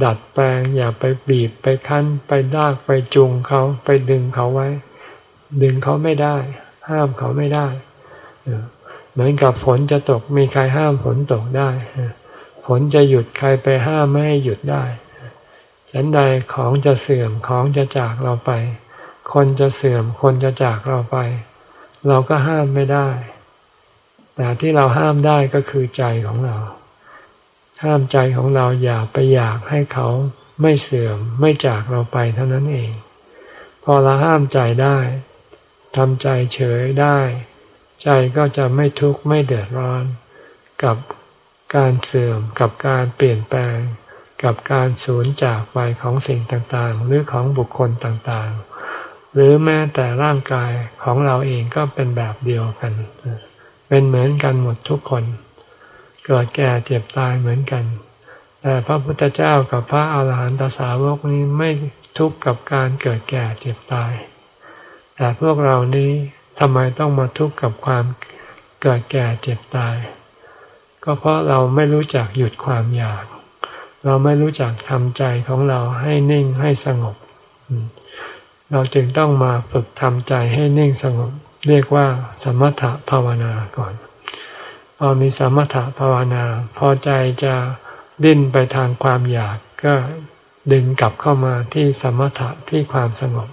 ดัดแปลง อย่าไปบีบไปคั้น ไปดากไปจุงเขาไปดึงเขาไว้ ดึงเขาไม่ได้ ห้ามเขาไม่ได้เหมือนกับฝนจะตกมีใครห้ามฝนตกได้ฝนจะหยุดใครไปห้ามไม่ให้หยุดได้ฉันใดของจะเสื่อมของจะจากเราไป คนจะเสื่อมคนจะจากเราไป เราก็ห้ามไม่ได้ แต่ที่เราห้ามได้ก็คือใจของเรา ห้ามใจของเราอย่าไปอยากให้เขาไม่เสื่อมไม่จากเราไปเท่านั้นเอง พอเราห้ามใจได้ ทำใจเฉยได้ ใจก็จะไม่ทุกข์ไม่เดือดร้อน กับการเสื่อมกับการเปลี่ยนแปลง กับการสูญจากไปของสิ่งต่างๆ หรือของบุคคลต่างๆ หรือแม้แต่ร่างกายของเราเองก็เป็นแบบเดียวกัน เป็นเหมือนกันหมดทุกคน เกิดแก่เจ็บตายเหมือนกัน แต่พระพุทธเจ้ากับพระอาหารหันตสาวกนี้ไม่ทุกข์กับการเกิดแก่เจ็บตาย แต่พวกเรานี้ทำไมต้องมาทุกข์กับความเกิดแก่เจ็บตาย ก็เพราะเราไม่รู้จักหยุดความอยาก เราไม่รู้จักทำใจของเราให้นิ่งให้สงบ เราจึงต้องมาฝึกทำใจให้นิ่งสงบ เรียกว่าสมถะภาวนาก่อน พอมีสมถะภาวนา พอใจจะดิ้นไปทางความอยากก็ดึงกลับเข้ามาที่สมถะที่ความสงบ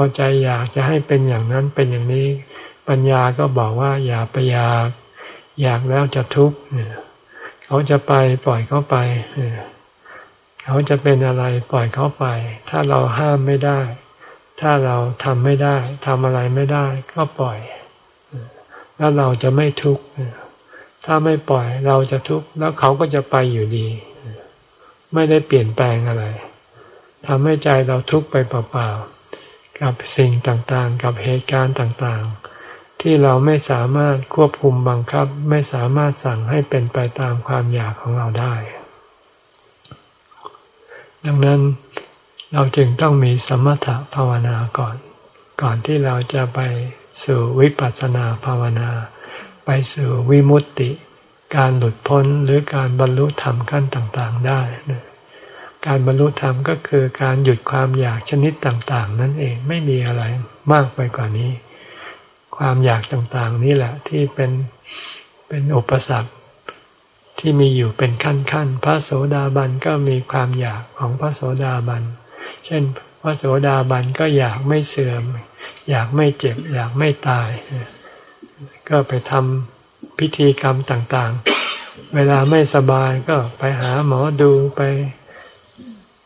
อใจอยากจะให้เป็นอย่างนั้นเป็นอย่างนี้ ปัญญาก็บอกว่าอย่าไปอยาก อยากแล้วจะทุกข์เนี่ยเขาจะไปปล่อยเขาไป เขาจะเป็นอะไรปล่อยเขาไป ถ้าเราห้ามไม่ได้ ถ้าเราทำไม่ได้ทำอะไรไม่ได้ ก็ปล่อย แล้วเราจะไม่ทุกข์ถ้าไม่ปล่อยเราจะทุกข์แล้วเขาก็จะไปอยู่ดี ไม่ได้เปลี่ยนแปลงอะไรทำให้ใจเราทุกข์ไปเปล่าๆ กับสิ่งต่างๆ กับเหตุการณ์ต่างๆ ที่เราไม่สามารถควบคุมบังคับ ไม่สามารถสั่งให้เป็นไปตามความอยากของเราได้ ดังนั้นเราจึงต้องมีสมถะภาวนาก่อน ก่อนที่เราจะไปสู่วิปัสสนาภาวนา ไปสู่วิมุตติ การหลุดพ้นหรือการบรรลุธรรมขั้นต่างๆ ได้ การบรรลุธรรมก็คือการหยุดความอยากชนิดต่างๆ นั่นเองไม่มีอะไรมากไปกว่านี้ ความอยากต่างๆ นี่แหละที่เป็นเป็นอุปสรรคที่มีอยู่เป็นขั้นๆ พระโสดาบันก็มีความอยากของพระโสดาบัน เช่นพระโสดาบันก็อยากไม่เสื่อม อยากไม่เจ็บ อยากไม่ตาย ก็ไปทำพิธีกรรมต่างๆ เวลาไม่สบายก็ไปหาหมอดูไป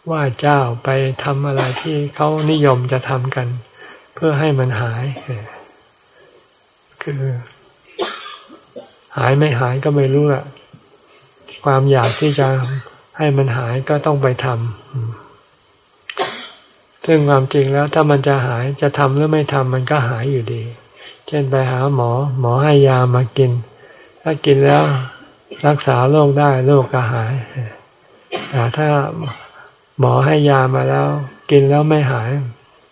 ไหว้เจ้าไปทำอะไรที่เขานิยมจะทำกัน เพื่อให้มันหาย คือ หายไม่หายก็ไม่รู้ละความอยากที่จะให้มันหายก็ต้องไปทำซึ่งความจริงแล้วถ้ามันจะหายจะทำหรือไม่ทำมันก็หายอยู่ดี เช่นไปหาหมอ หมอให้ยามากิน ถ้ากินแล้วรักษาโรคได้โรคก็หายแต่ถ้า หมอให้ยามาแล้ว กินแล้วไม่หาย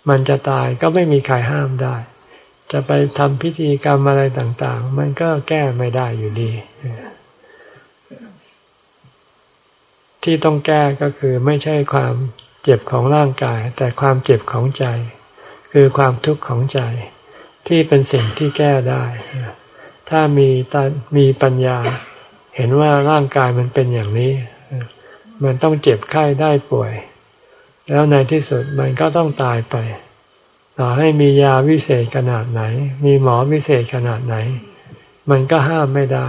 มันจะตายก็ไม่มีใครห้ามได้ จะไปทำพิธีกรรมอะไรต่าง ๆ มันก็แก้ไม่ได้อยู่ดี ที่ต้องแก้ก็คือไม่ใช่ความเจ็บของร่างกาย แต่ความเจ็บของใจ คือความทุกข์ของใจ ที่เป็นสิ่งที่แก้ได้ ถ้ามีตมีปัญญา เห็นว่าร่างกายมันเป็นอย่างนี้ มันต้องเจ็บไข้ได้ป่วย แล้วในที่สุดมันก็ต้องตายไป ต่อให้มียาวิเศษขนาดไหน มีหมอวิเศษขนาดไหน มันก็ห้ามไม่ได้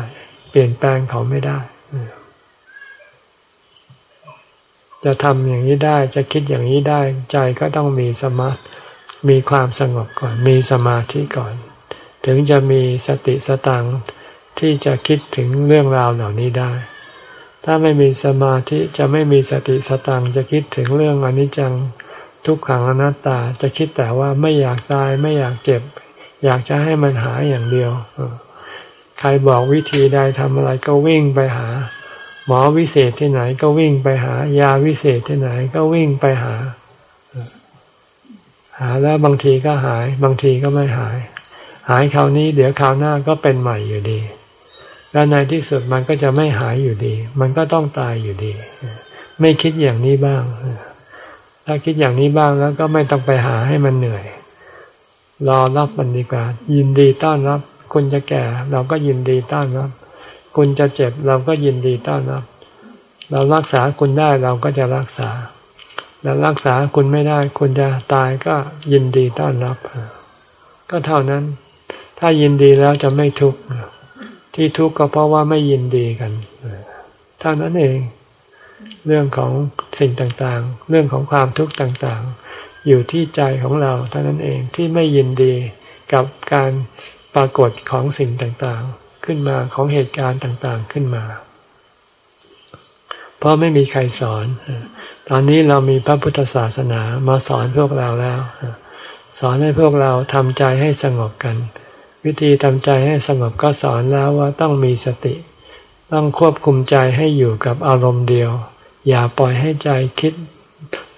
เปลี่ยนแปลงเขาไม่ได้ จะทำอย่างนี้ได้จะคิดอย่างนี้ได้ ใจก็ต้องมีสมามีความสงบก่อน มีสมาธิก่อน ถึงจะมีสติสตังที่จะคิดถึงเรื่องราวเหล่านี้ได้ ถ้าไม่มีสมาธิจะไม่มีสติสตังจะคิดถึงเรื่องอนิจจังทุกขังอนัตตาจะคิดแต่ว่าไม่อยากตายไม่อยากเจ็บ อยากจะให้มันหายอย่างเดียว ใครบอกวิธีใดทำอะไรก็วิ่งไปหา หมอวิเศษที่ไหนก็วิ่งไปหา ยาวิเศษที่ไหนก็วิ่งไปหา หาแล้วบางทีก็หาย บางทีก็ไม่หาย หายคราวนี้เดี๋ยวคราวหน้าก็เป็นใหม่อยู่ดี แล้วในที่สุดมันก็จะไม่หายอยู่ดี มันก็ต้องตายอยู่ดี ไม่คิดอย่างนี้บ้าง ถ้าคิดอย่างนี้บ้างแล้วก็ไม่ต้องไปหาให้มันเหนื่อย รอรับมันดีกว่า ยินดีต้อนรับ คุณจะแก่ เราก็ยินดีต้อนรับ คุณจะเจ็บเราก็ยินดีต้อนรับ เรารักษาคุณได้เราก็จะรักษา แล้วรักษาคุณไม่ได้ คุณจะตายก็ยินดีต้อนรับ ก็เท่านั้น ถ้ายินดีแล้วจะไม่ทุกข์ ที่ทุกข์ก็เพราะว่าไม่ยินดีกันเท่านั้นเอง เรื่องของสิ่งต่างๆ เรื่องของความทุกข์ต่างๆ อยู่ที่ใจของเราเท่านั้นเองที่ไม่ยินดีกับการปรากฏของสิ่งต่างๆ ขึ้นมาของเหตุการณ์ต่างๆขึ้นมา เพราะไม่มีใครสอน ตอนนี้เรามีพระพุทธศาสนามาสอนพวกเราแล้ว สอนให้พวกเราทำใจให้สงบกัน วิธีทำใจให้สงบก็สอนแล้วว่าต้องมีสติ ต้องควบคุมใจให้อยู่กับอารมณ์เดียว อย่าปล่อยให้ใจคิด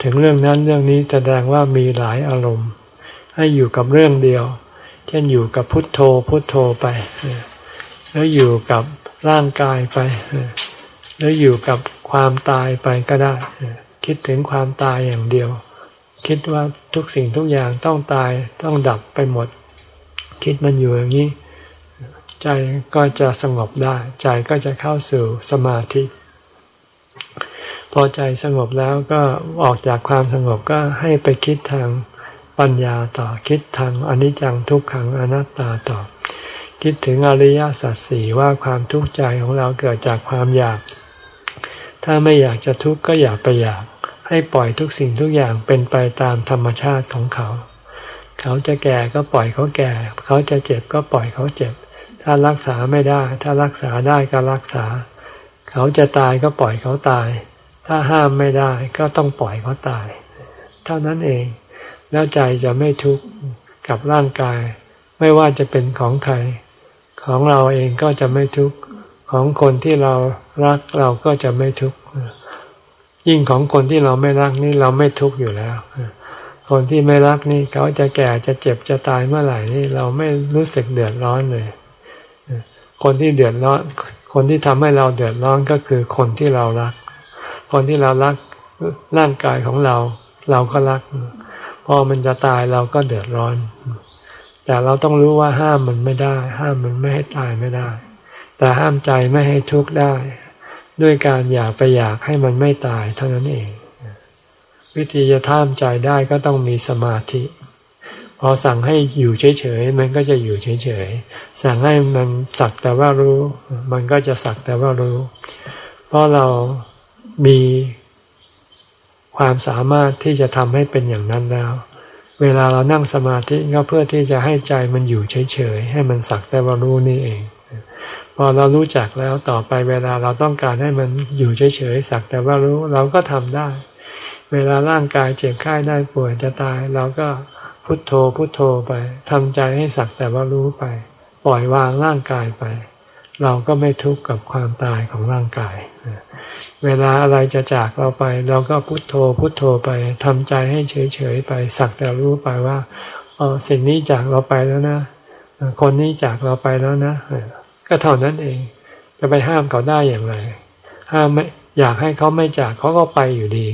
ถึงเรื่องนั้นเรื่องนี้แสดงว่ามีหลายอารมณ์ ให้อยู่กับเรื่องเดียว เช่นอยู่กับพุทโธพุทโธไปแล้วอยู่กับร่างกายไปแล้วอยู่กับความตายไปก็ได้ คิดถึงความตายอย่างเดียว คิดว่าทุกสิ่งทุกอย่างต้องตายต้องดับไปหมด คิดมันอยู่อย่างนี้ ใจก็จะสงบได้ ใจก็จะเข้าสู่สมาธิ พอใจสงบแล้วก็ออกจากความสงบก็ให้ไปคิดทางปัญญาต่อคิดทางอนิจจังทุกขังอนัตตาต่อ คิดถึงอริยสัจสี่ว่าความทุกข์ใจของเราเกิดจากความอยาก ถ้าไม่อยากจะทุกข์ก็อยากไปอยาก ให้ปล่อยทุกสิ่งทุกอย่างเป็นไปตามธรรมชาติของเขา เขาจะแก่ก็ปล่อยเขาแก่ เขาจะเจ็บก็ปล่อยเขาเจ็บ ถ้ารักษาไม่ได้ ถ้ารักษาได้ก็รักษา เขาจะตายก็ปล่อยเขาตาย ถ้าห้ามไม่ได้ก็ต้องปล่อยเขาตาย เท่านั้นเอง แล้วใจจะไม่ทุกข์กับร่างกาย ไม่ว่าจะเป็นของใคร ของเราเองก็จะไม่ทุกข์ของคนที่เรารักเราก็จะไม่ทุกข์ยิ่งของคนที่เราไม่รักนี่เราไม่ทุกข์อยู่แล้ว คนที่ไม่รักนี่เขาจะแก่จะเจ็บจะตายเมื่อไหร่นี่เราไม่รู้สึกเดือดร้อนเลย คนที่เดือดร้อน คนที่ทำให้เราเดือดร้อนก็คือคนที่เรารัก คนที่เรารักร่างกายของเรา เราก็รัก พอมันจะตายเราก็เดือดร้อน แต่เราต้องรู้ว่าห้ามมันไม่ได้ ห้ามมันไม่ให้ตายไม่ได้ แต่ห้ามใจไม่ให้ทุกข์ได้ ด้วยการอยากไปอยากให้มันไม่ตายเท่านั้นเอง วิธีจะท่ามใจได้ก็ต้องมีสมาธิ พอสั่งให้อยู่เฉยๆมันก็จะอยู่เฉยๆสั่งให้มันสักแต่ว่ารู้ มันก็จะสักแต่ว่ารู้ เพราะเรามีความสามารถที่จะทำให้เป็นอย่างนั้นแล้ว เวลาเรานั่งสมาธิก็เพื่อที่จะให้ใจมันอยู่เฉยๆให้มันสักแต่ว่ารู้นี่เอง พอเรารู้จักแล้วต่อไปเวลาเราต้องการให้มันอยู่เฉยๆสักแต่ว่ารู้เราก็ทำได้ เวลาร่างกายเจ็บไข้ได้ป่วยจะตายเราก็พุโทโธพุโทโธไปทำใจให้สักแต่ว่ารู้ไป ปล่อยวางร่างกายไป เราก็ไม่ทุกข์กับความตายของร่างกาย เวลาอะไรจะจากเราไป เราก็พุโทโธพุโทโธไปทำใจให้เฉยๆไป สักแต่รู้ไปว่าอ๋อสิ่งนี้จากเราไปแล้วนะ คนนี้จากเราไปแล้วนะ ก็เท่านั้นเอง จะไปห้ามเขาได้อย่างไร ห้ามไม่อยากให้เขาไม่จากเขาก็ไปอยู่ดี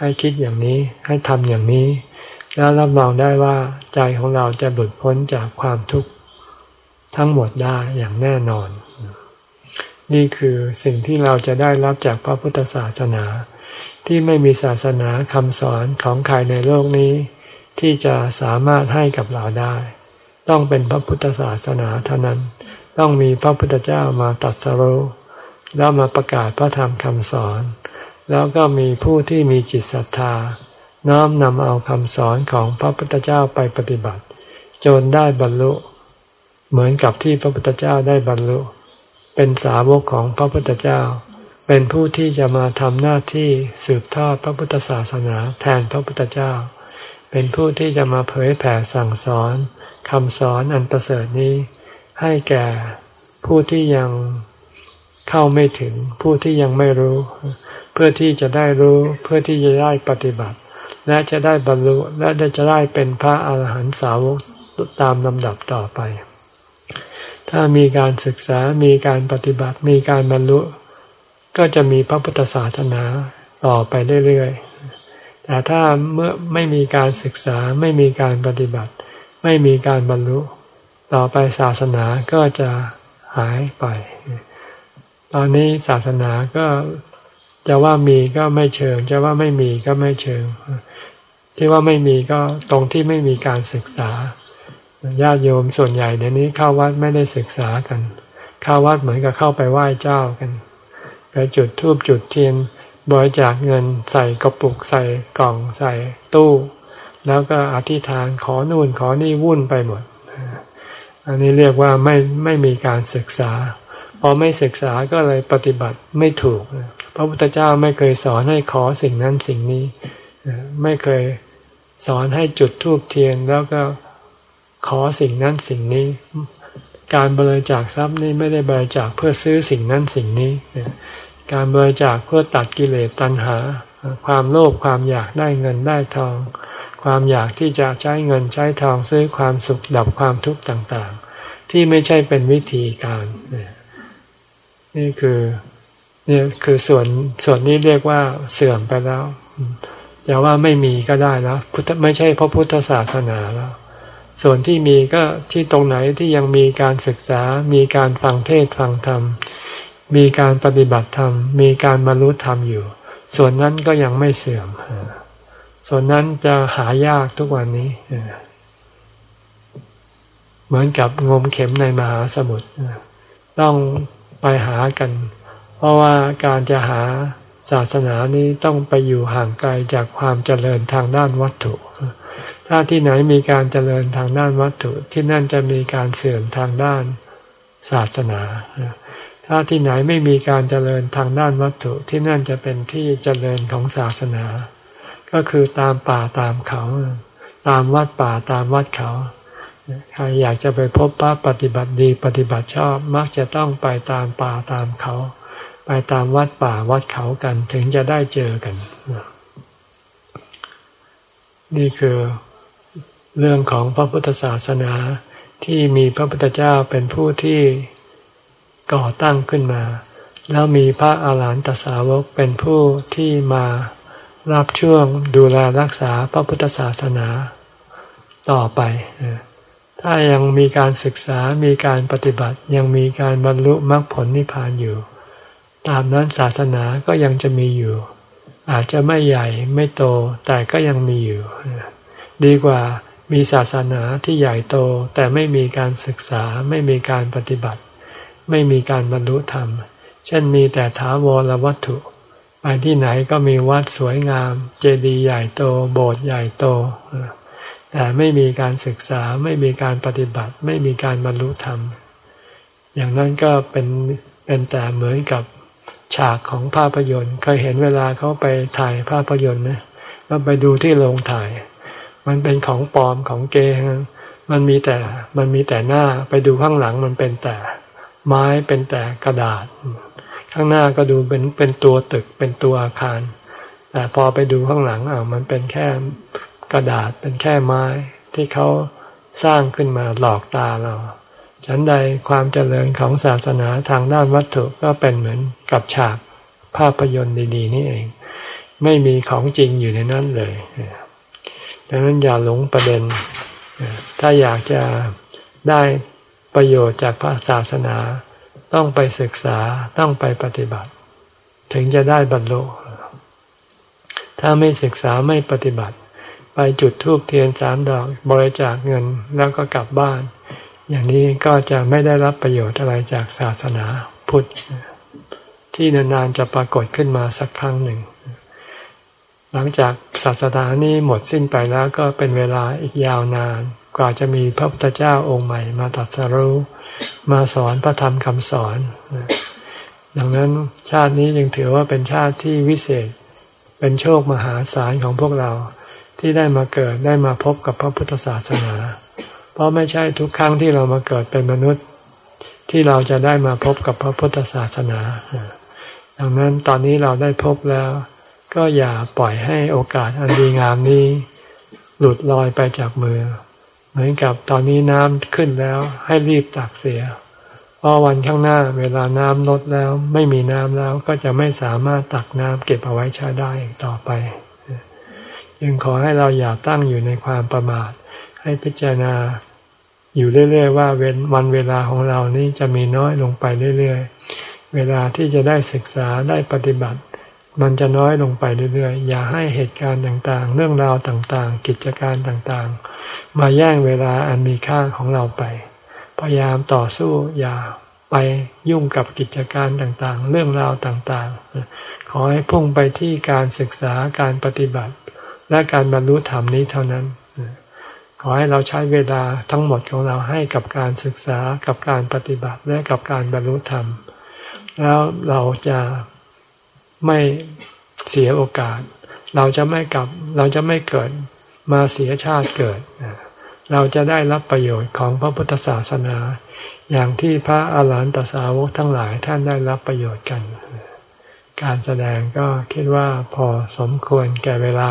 ให้คิดอย่างนี้ให้ทำอย่างนี้ แล้วรับรองได้ว่าใจของเราจะหลุดพ้นจากความทุกข์ทั้งหมดได้อย่างแน่นอน นี่คือสิ่งที่เราจะได้รับจากพระพุทธศาสนา ที่ไม่มีศาสนาคำสอนของใครในโลกนี้ ที่จะสามารถให้กับเราได้ ต้องเป็นพระพุทธศาสนาเท่านั้น ต้องมีพระพุทธเจ้ามาตัดสรุแล้วมาประกาศพระธรรมคำสอน แล้วก็มีผู้ที่มีจิตศรัทธา น้อมนำเอาคำสอนของพระพุทธเจ้าไปปฏิบัติ จนได้บรรลุ เหมือนกับที่พระพุทธเจ้าได้บรรลุ เป็นสาวกของพระพุทธเจ้า เป็นผู้ที่จะมาทำหน้าที่สืบทอดพระพุทธศาสนาแทนพระพุทธเจ้า เป็นผู้ที่จะมาเผยแผ่สั่งสอนคำสอนอันประเสริฐนี้ ให้แก่ผู้ที่ยังเข้าไม่ถึงผู้ที่ยังไม่รู้ พื่อที่จะได้รู้เพื่อที่จะได้ปฏิบัติ และจะได้บรรลุและจะได้เป็นพระอาหารหันตสาวกตามลำดับต่อไป ถ้ามีการศึกษามีการปฏิบัติมีการบรรลุ ก็จะมีพระพุทธศาสนาต่อไปเรื่อยๆ แต่ถ้าเมื่อไม่มีการศึกษาไม่มีการปฏิบัติ ไม่มีการบรรลุ ต่อไปศาสนาก็จะหายไป ตอนนี้ศาสนาก็ จะว่ามีก็ไม่เชิง จะว่าไม่มีก็ไม่เชิง ที่ว่าไม่มีก็ตรงที่ไม่มีการศึกษาญาติโยมส่วนใหญ่เดี๋ยวนี้เข้าวัดไม่ได้ศึกษากันเข้าวัดเหมือนกับเข้าไปไหว้เจ้ากัน ไปจุดธูปจุดเทียนบริจาคเงินใส่กระปุกใส่กล่องใส่ตู้ แล้วก็อธิษฐานขอนู่นขอนี่วุ่นไปหมด อันนี้เรียกว่าไม่ไม่มีการศึกษาพอไม่ศึกษาก็เลยปฏิบัติไม่ถูก ระพุทธเจ้าไม่เคยสอนให้ขอสิ่งนั้นสิ่งนี้ ไม่เคยสอนให้จุดธูปเทียนแล้วก็ขอสิ่งนั้นสิ่งนี้ การบริจาคทรัพย์นี่ไม่ได้บริจาคเพื่อซื้อสิ่งนั้นสิ่งนี้ การบริจาคเพื่อตัดกิเลสตัณหา ความโลภความอยากได้เงินได้ทอง ความอยากที่จะใช้เงินใช้ทองซื้อความสุขดับความทุกข์ต่างๆ ที่ไม่ใช่เป็นวิธีการ นี่คือ นี่คือส่วนส่วนนี้เรียกว่าเสื่อมไปแล้วอย่าว่าไม่มีก็ได้แล้วพุทธไม่ใช่พระพุทธศาสนาแล้ว ส่วนที่มีก็ที่ตรงไหนที่ยังมีการศึกษา มีการฟังเทศฟังธรรม มีการปฏิบัติธรรม มีการบรรลุธรรมอยู่ ส่วนนั้นก็ยังไม่เสื่อม ส่วนนั้นจะหายากทุกวันนี้ เหมือนกับงมเข็มในมหาสมุทรต้องไปหากัน เพราะว่าการจะหาศาสนานี้ต้องไปอยู่ห่างไกลจากความเจริญทางด้านวัตถุ ถ้าที่ไหนมีการเจริญทางด้านวัตถุ ที่นั่นจะมีการเสื่อมทางด้านศาสนา ถ้าที่ไหนไม่มีการเจริญทางด้านวัตถุ ที่นั่นจะเป็นที่เจริญของศาสนา ก็คือตามป่าตามเขา ตามวัดป่าตามวัดเขา ใครอยากจะไปพบพระปฏิบัติดีปฏิบัติชอบมักจะต้องไปตามป่าตามเขา ไปตามวัดป่าวัดเขากันถึงจะได้เจอกัน นี่คือเรื่องของพระพุทธศาสนาที่มีพระพุทธเจ้าเป็นผู้ที่ก่อตั้งขึ้นมา แล้วมีพระอาหารหันตสาวกเป็นผู้ที่มารับช่วงดูแลรักษาพระพุทธศาสนาต่อไป ถ้ายังมีการศึกษามีการปฏิบัติยังมีการบรรลุมรรคผลนิพพานอยู่ ตามนั้นศาสนาก็ยังจะมีอยู่ อาจจะไม่ใหญ่ไม่โตแต่ก็ยังมีอยู่ ดีกว่ามีศาสนาที่ใหญ่โตแต่ไม่มีการศึกษาไม่มีการปฏิบัติ ไม่มีการบรรลุธรรม เช่นมีแต่ถาวรวัตถุ ไปที่ไหนก็มีวัดสวยงาม เจดีย์ใหญ่โต โบสถ์ใหญ่โต แต่ไม่มีการศึกษาไม่มีการปฏิบัติ ไม่มีการบรรลุธรรม อย่างนั้นก็เป็นเป็นแต่เหมือนกับ ฉากของภาพยนตร์เคยเห็นเวลาเขาไปถ่ายภาพยนตร์นะก็ไปดูที่โรงถ่าย มันเป็นของปลอมของเกย์มันมีแต่มันมีแต่หน้าไปดูข้างหลังมันเป็นแต่ ไม้เป็นแต่กระดาษ ข้างหน้าก็ดูเป็นเป็นตัวตึกเป็นตัวอาคาร แต่พอไปดูข้างหลังอ่ามันเป็นแค่กระดาษเป็นแค่ไม้ที่เขาสร้างขึ้นมาหลอกตาเรา ฉันใดความเจริญของศาสนาทางด้านวัตถุก็เป็นเหมือนกับฉากภาพยนตร์ดีๆ นี่เอง ไม่มีของจริงอยู่ในนั้นเลยดังนั้นอย่าหลงประเด็น ถ้าอยากจะได้ประโยชน์จากพระศาสนา ต้องไปศึกษาต้องไปปฏิบัติ ถึงจะได้บรรลุถ้าไม่ศึกษาไม่ปฏิบัติ ไปจุดธูปเทียนสามดอกบริจาคเงินแล้วก็กลับบ้าน อย่างนี้ก็จะไม่ได้รับประโยชน์อะไรจากศาสนาพุทธ ที่นานๆจะปรากฏขึ้นมาสักครั้งหนึ่ง หลังจากศาสนานี้หมดสิ้นไปแล้วก็เป็นเวลาอีกยาวนาน กว่าจะมีพระพุทธเจ้าองค์ใหม่มาตรัสรู้มาสอนพระธรรมคำสอน ดังนั้นชาตินี้ยังถือว่าเป็นชาติที่วิเศษ เป็นโชคมหาศาลของพวกเราที่ได้มาเกิดได้มาพบกับพระพุทธศาสนา เพราะไม่ใช่ทุกครั้งที่เรามาเกิดเป็นมนุษย์ที่เราจะได้มาพบกับพระพุทธศาสนา ดังนั้นตอนนี้เราได้พบแล้ว ก็อย่าปล่อยให้โอกาสอันดีงามนี้ หลุดลอยไปจากมือ เหมือนกับตอนนี้น้ำขึ้นแล้วให้รีบตักเสีย เพราะวันข้างหน้าเวลาน้ำลดแล้วไม่มีน้ำแล้วก็จะไม่สามารถตักน้ำเก็บเอาไว้ใช้ได้ต่อไปยังขอให้เราอย่าตั้งอยู่ในความประมาท ให้พิจารณาอยู่เรื่อย ๆ ว่าเวันเวลาของเรานี้จะมีน้อยลงไปเรื่อย ๆ เวลาที่จะได้ศึกษาได้ปฏิบัติ มันจะน้อยลงไปเรื่อย ๆ อย่าให้เหตุการณ์ต่างๆ เรื่องราวต่างๆ กิจการต่างๆ มาแย่งเวลาอันมีค่าของเราไป พยายามต่อสู้อย่าไปยุ่งกับกิจการต่างๆ เรื่องราวต่างๆ ขอให้พุ่งไปที่การศึกษาการปฏิบัติ และการบรรลุธรรมนี้เท่านั้น ขอให้เราใช้เวลาทั้งหมดของเราให้กับการศึกษากับการปฏิบัติและกับการบรรลุธรรม แล้วเราจะไม่เสียโอกาส เราจะไม่กลับเราจะไม่เกิดมาเสียชาติเกิด เราจะได้รับประโยชน์ของพระพุทธศาสนา อย่างที่พระอาหารหันตสาวกทั้งหลายท่านได้รับประโยชน์กัน การแสดงก็คิดว่าพอสมควรแก่เวลา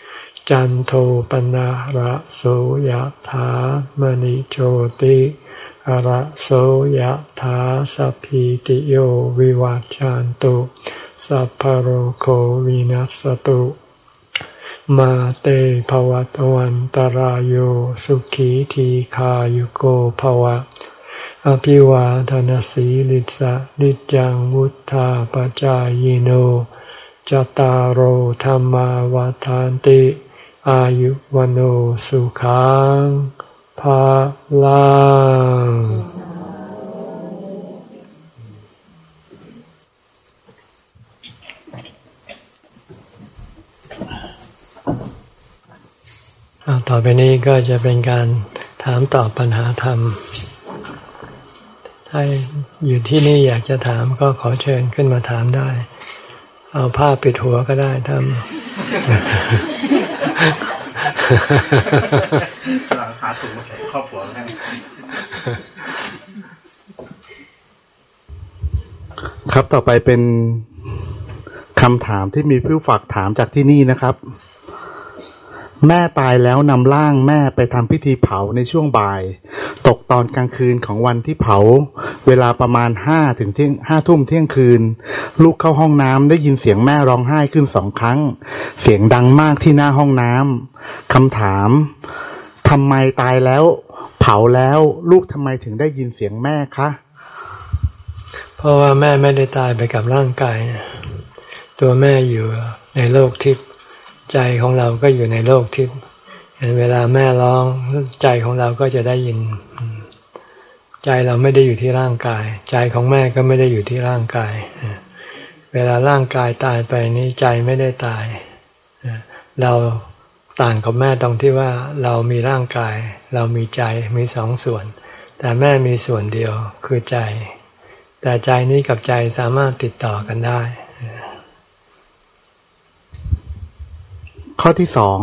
จันโทปนะระโสยถามณิโชติระโสยถาสัพพิติโยวิวัจจันตุสัพพโรโควินัสตุ มาเตภวัตวันตารโยสุขีทีขายุโกภวะ อภิวาทนสีลิสะนิจังวุธาปจายโนจตารโธรรมาวาทานติ อายุวันโอสุขังภาลังต่อไปนี้ก็จะเป็นการถามตอบปัญหาธรรม ถ้าอยู่ที่นี่อยากจะถามก็ขอเชิญขึ้นมาถามได้ เอาผ้าปิดหัวก็ได้ทำ หาถุงมาใส่ครอบครัวกันครับต่อไปเป็นคำถามที่มีผู้ฝากถามจากที่นี่นะครับ แม่ตายแล้วนำร่างแม่ไปทำพิธีเผาในช่วงบ่าย ตกตอนกลางคืนของวันที่เผา เวลาประมาณห้าถึงเที่ยงห้าทุ่มเที่ยงคืน ลูกเข้าห้องน้ำได้ยินเสียงแม่ร้องไห้ขึ้นสองครั้ง เสียงดังมากที่หน้าห้องน้ำคำถามทำไมตายแล้ว เผาแล้วลูกทำไมถึงได้ยินเสียงแม่คะเพราะว่าแม่ไม่ได้ตายไปกับร่างกาย ตัวแม่อยู่ในโลกทิพย์ ใจของเราก็อยู่ในโลกทิพย์เวลาแม่ร้องใจของเราก็จะได้ยิน ใจเราไม่ได้อยู่ที่ร่างกาย ใจของแม่ก็ไม่ได้อยู่ที่ร่างกาย เวลาร่างกายตายไปนี้ใจไม่ได้ตาย เราต่างกับแม่ตรงที่ว่าเรามีร่างกาย เรามีใจมีสองส่วน แต่แม่มีส่วนเดียวคือใจ แต่ใจนี้กับใจสามารถติดต่อกันได้ ข้อที่สอง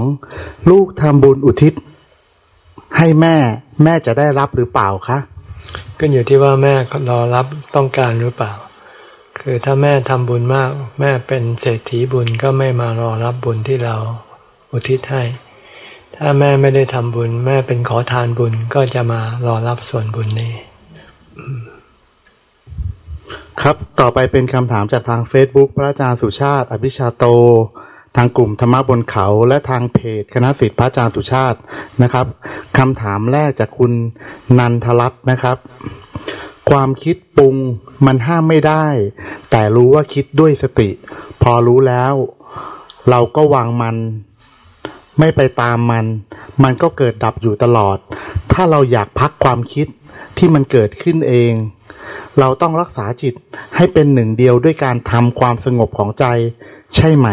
ลูกทำบุญอุทิศ ให้แม่ แม่จะได้รับหรือเปล่าคะก็อยู่ที่ว่าแม่รอรับต้องการหรือเปล่า คือถ้าแม่ทำบุญมาก แม่เป็นเศรษฐีบุญก็ไม่มารอรับบุญที่เราอุทิศให้ ถ้าแม่ไม่ได้ทำบุญ แม่เป็นขอทานบุญก็จะมารอรับส่วนบุญนี้ ครับต่อไปเป็นคำถามจากทาง Facebook พระอาจารย์สุชาติ อภิชาโต ทางกลุ่มธรรมะบนเขาและทางเพจคณะสิทธิพระอาจารย์สุชาตินะครับคำถามแรกจากคุณนันทรัตน์นะครับ ความคิดปรุงมันห้ามไม่ได้ แต่รู้ว่าคิดด้วยสติ พอรู้แล้ว เราก็วางมัน ไม่ไปตามมัน มันก็เกิดดับอยู่ตลอด ถ้าเราอยากพักความคิดที่มันเกิดขึ้นเอง เราต้องรักษาจิตให้เป็นหนึ่งเดียวด้วยการทำความสงบของใจ ใช่ไหม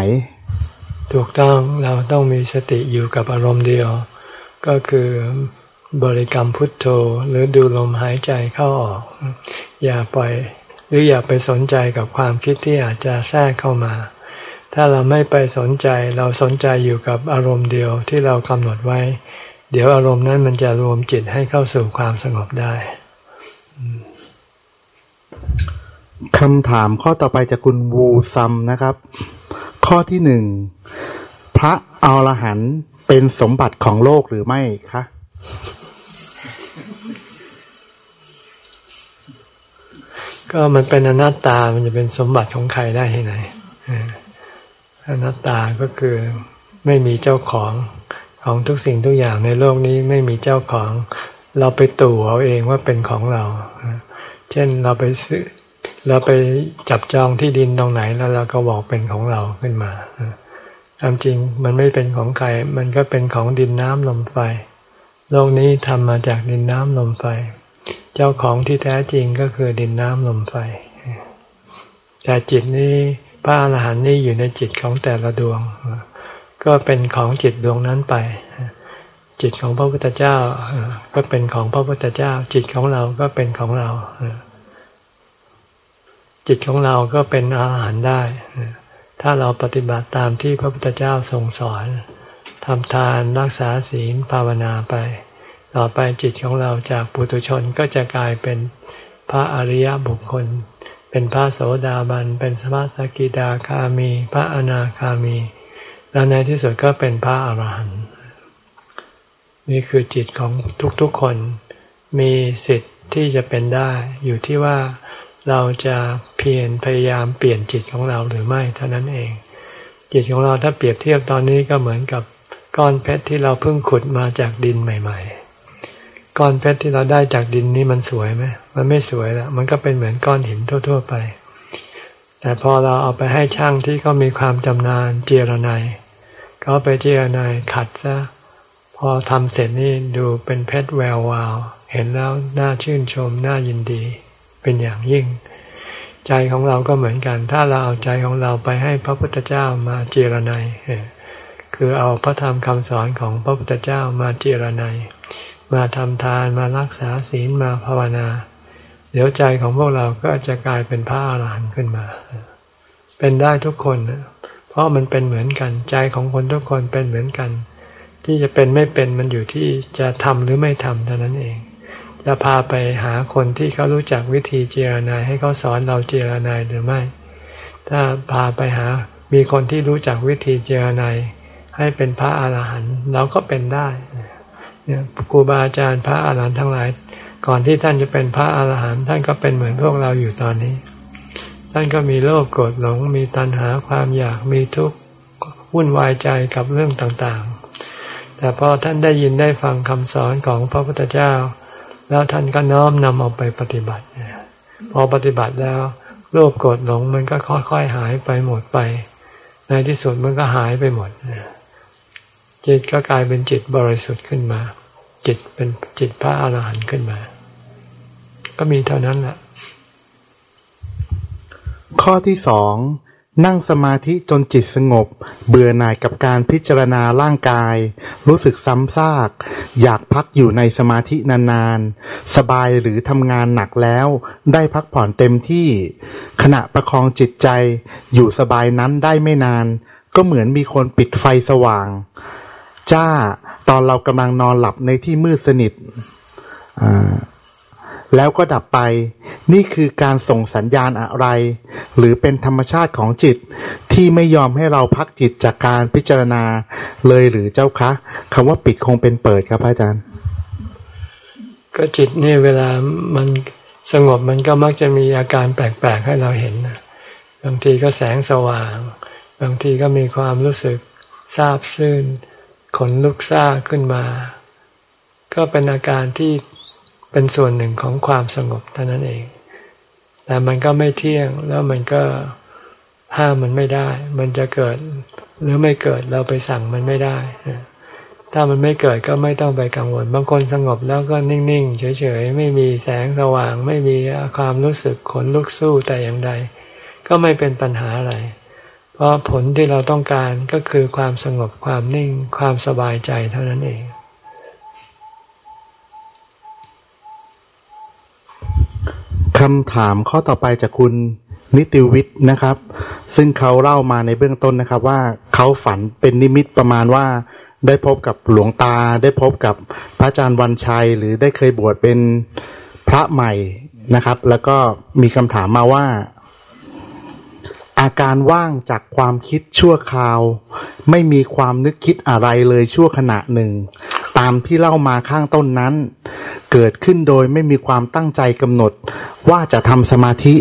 ถูกต้องเราต้องมีสติอยู่กับอารมณ์เดียว ก็คือบริกรรมพุทโธหรือดูลมหายใจเข้าออก อย่าปล่อยหรืออย่าไปสนใจกับความคิดที่อาจจะแทรกเข้ามา ถ้าเราไม่ไปสนใจเราสนใจอยู่กับอารมณ์เดียวที่เรากำหนดไว้ เดี๋ยวอารมณ์นั้นมันจะรวมจิตให้เข้าสู่ความสงบได้คำถามข้อต่อไปจากคุณวูซัมนะครับ ข้อที่หนึ่งพระอรหันต์เป็นสมบัติของโลกหรือไม่คะก็มันเป็นอนัตตา มันจะเป็นสมบัติของใครได้ที่ไหนอนัตตาก็คือไม่มีเจ้าของของทุกสิ่งทุกอย่างในโลกนี้ไม่มีเจ้าของ เราไปตู่เอาเองว่าเป็นของเรา เช่นเราไปซื้อ เราไปจับจองที่ดินตรงไหนแล้วเราก็บอกเป็นของเราขึ้นมาความจริงมันไม่เป็นของใคร มันก็เป็นของดินน้ำลมไฟ โลกนี้ทำมาจากดินน้ำลมไฟ เจ้าของที่แท้จริงก็คือดินน้ำลมไฟ แต่จิตนี้พระอรหันต์นี่อยู่ในจิตของแต่ละดวง ก็เป็นของจิตดวงนั้นไป จิตของพระพุทธเจ้าก็เป็นของพระพุทธเจ้า จิตของเราก็เป็นของเรา จิตของเราก็เป็นอาหารได้ ถ้าเราปฏิบัติตามที่พระพุทธเจ้าทรงสอนทำทานรักษาศีลภาวนาไป ต่อไปจิตของเราจากปุถุชนก็จะกลายเป็นพระอริยบุคคล เป็นพระโสดาบัน เป็นพระสกิดาคามี พระอนาคามี แล้วในที่สุดก็เป็นพระอรหันต์นี่คือจิตของทุกๆคนมีสิทธิ์ที่จะเป็นได้อยู่ที่ว่า เราจะเพียรพยายามเปลี่ยนจิตของเราหรือไม่เท่านั้นเอง จิตของเราถ้าเปรียบเทียบตอนนี้ก็เหมือนกับก้อนเพชรที่เราเพิ่งขุดมาจากดินใหม่ ๆ ก้อนเพชรที่เราได้จากดินนี้มันสวยไหมมันไม่สวยแล้วมันก็เป็นเหมือนก้อนหินทั่ว ๆ ไป แต่พอเราเอาไปให้ช่างที่เขามีความจำนานเจรนายเขาไปเจรนายขัดซะพอทำเสร็จนี่ดูเป็นเพชรแวววาว เห็นแล้วน่าชื่นชมน่ายินดี เป็นอย่างยิ่ง ใจของเราก็เหมือนกัน ถ้าเราเอาใจของเราไปให้พระพุทธเจ้ามาเจรไนคือเอาพระธรรมคำสอนของพระพุทธเจ้ามาเจรไนมาทำทานมารักษาศีลมาภาวนา เดี๋ยวใจของพวกเราก็จะกลายเป็นพระอรหันต์ขึ้นมา เป็นได้ทุกคน เพราะมันเป็นเหมือนกัน ใจของคนทุกคนเป็นเหมือนกัน ที่จะเป็นไม่เป็นมันอยู่ที่จะทำหรือไม่ทำเท่านั้นเอง จะพาไปหาคนที่เขารู้จักวิธีเจรนายให้เขาสอนเราเจรนายหรือไม่ ถ้าพาไปหามีคนที่รู้จักวิธีเจรนายให้เป็นพระอาหารหันต์เราก็เป็นได้เนี่ยครูบาอาจารย์พระอาหารหันต์ทั้งหลาย ก่อนที่ท่านจะเป็นพระอาหารหันต์ท่านก็เป็นเหมือนพวกเราอยู่ตอนนี้ ท่านก็มีโลภโกรธหลงมีตัณหาความอยากมีทุกข์วุ่นวายใจกับเรื่องต่างๆ แต่พอท่านได้ยินได้ฟังคำสอนของพระพุทธเจ้า แล้วท่านก็น้อมนำเอาไปปฏิบัติพอปฏิบัติแล้วโลภโกรธหลงมันก็ค่อยๆหายไปหมดไป ในที่สุดมันก็หายไปหมดจิตก็กลายเป็นจิตบริสุทธิ์ขึ้นมา จิตเป็นจิตพระอรหันต์ขึ้นมา ก็มีเท่านั้นแหละข้อที่สอง นั่งสมาธิจนจิตสงบ เบื่อหน่ายกับการพิจารณาร่างกาย รู้สึกซ้ำซาก อยากพักอยู่ในสมาธินานๆ สบายหรือทำงานหนักแล้ว ได้พักผ่อนเต็มที่ ขณะประคองจิตใจ อยู่สบายนั้นได้ไม่นาน ก็เหมือนมีคนปิดไฟสว่าง จ้า ตอนเรากำลังนอนหลับในที่มืดสนิท แล้วก็ดับไป นี่คือการส่งสัญญาณอะไร หรือเป็นธรรมชาติของจิตที่ไม่ยอมให้เราพักจิตจากการพิจารณาเลยหรือเจ้าคะคำว่าปิดคงเป็นเปิดครับอาจารย์ ก็จิตนี่เวลามันสงบมันก็มักจะมีอาการแปลกๆให้เราเห็นบางทีก็แสงสว่าง บางทีก็มีความรู้สึกซาบซื่นขนลุกซาขึ้นมา ก็เป็นอาการที่เป็นส่วนหนึ่งของความสงบเท่านั้นเอง แต่มันก็ไม่เที่ยงแล้วมันก็ห้ามมันไม่ได้ มันจะเกิดหรือไม่เกิดเราไปสั่งมันไม่ได้ ถ้ามันไม่เกิดก็ไม่ต้องไปกังวล บางคนสงบแล้วก็นิ่งๆ เฉยๆ ไม่มีแสงสว่าง ไม่มีความรู้สึกขนลุกสู้แต่อย่างใด ก็ไม่เป็นปัญหาอะไร เพราะผลที่เราต้องการก็คือความสงบความนิ่งความสบายใจเท่านั้นเองำถามข้อต่อไปจากคุณนิติวิทย์นะครับ ซึ่งเขาเล่ามาในเบื้องต้นนะครับ ว่าเขาฝันเป็นนิมิตประมาณว่า ได้พบกับหลวงตา ได้พบกับพระอาจารย์วันชัย หรือได้เคยบวชเป็นพระใหม่นะครับ แล้วก็มีคำถามมาว่า อาการว่างจากความคิดชั่วคราว ไม่มีความนึกคิดอะไรเลยชั่วขณะหนึ่ง ตามที่เล่ามาข้างต้นนั้น เกิดขึ้นโดยไม่มีความตั้งใจกำหนด ว่าจะทำสมาธิ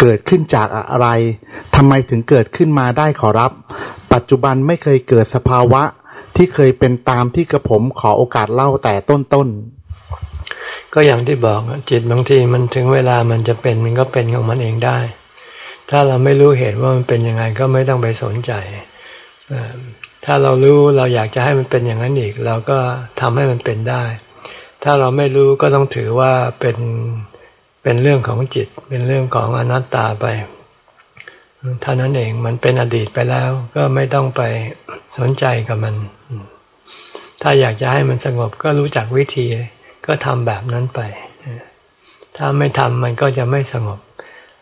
เกิดขึ้นจากอะไรทำไมถึงเกิดขึ้นมาได้ขอรับ ปัจจุบันไม่เคยเกิดสภาวะที่เคยเป็นตามที่กระผมขอโอกาสเล่าแต่ต้นๆก็อย่างที่บอกจิตบางทีมันถึงเวลามันจะเป็นมันก็เป็นของมันเองได้ ถ้าเราไม่รู้เหตุว่ามันเป็นยังไงก็ไม่ต้องไปสนใจ ถ้าเรารู้เราอยากจะให้มันเป็นอย่างนั้นอีก เราก็ทำให้มันเป็นได้ ถ้าเราไม่รู้ก็ต้องถือว่าเป็นเป็นเรื่องของจิต เป็นเรื่องของอนัตตาไปเท่านั้นเองมันเป็นอดีตไปแล้วก็ไม่ต้องไปสนใจกับมัน ถ้าอยากจะให้มันสงบก็รู้จักวิธีก็ทำแบบนั้นไป ถ้าไม่ทำมันก็จะไม่สงบ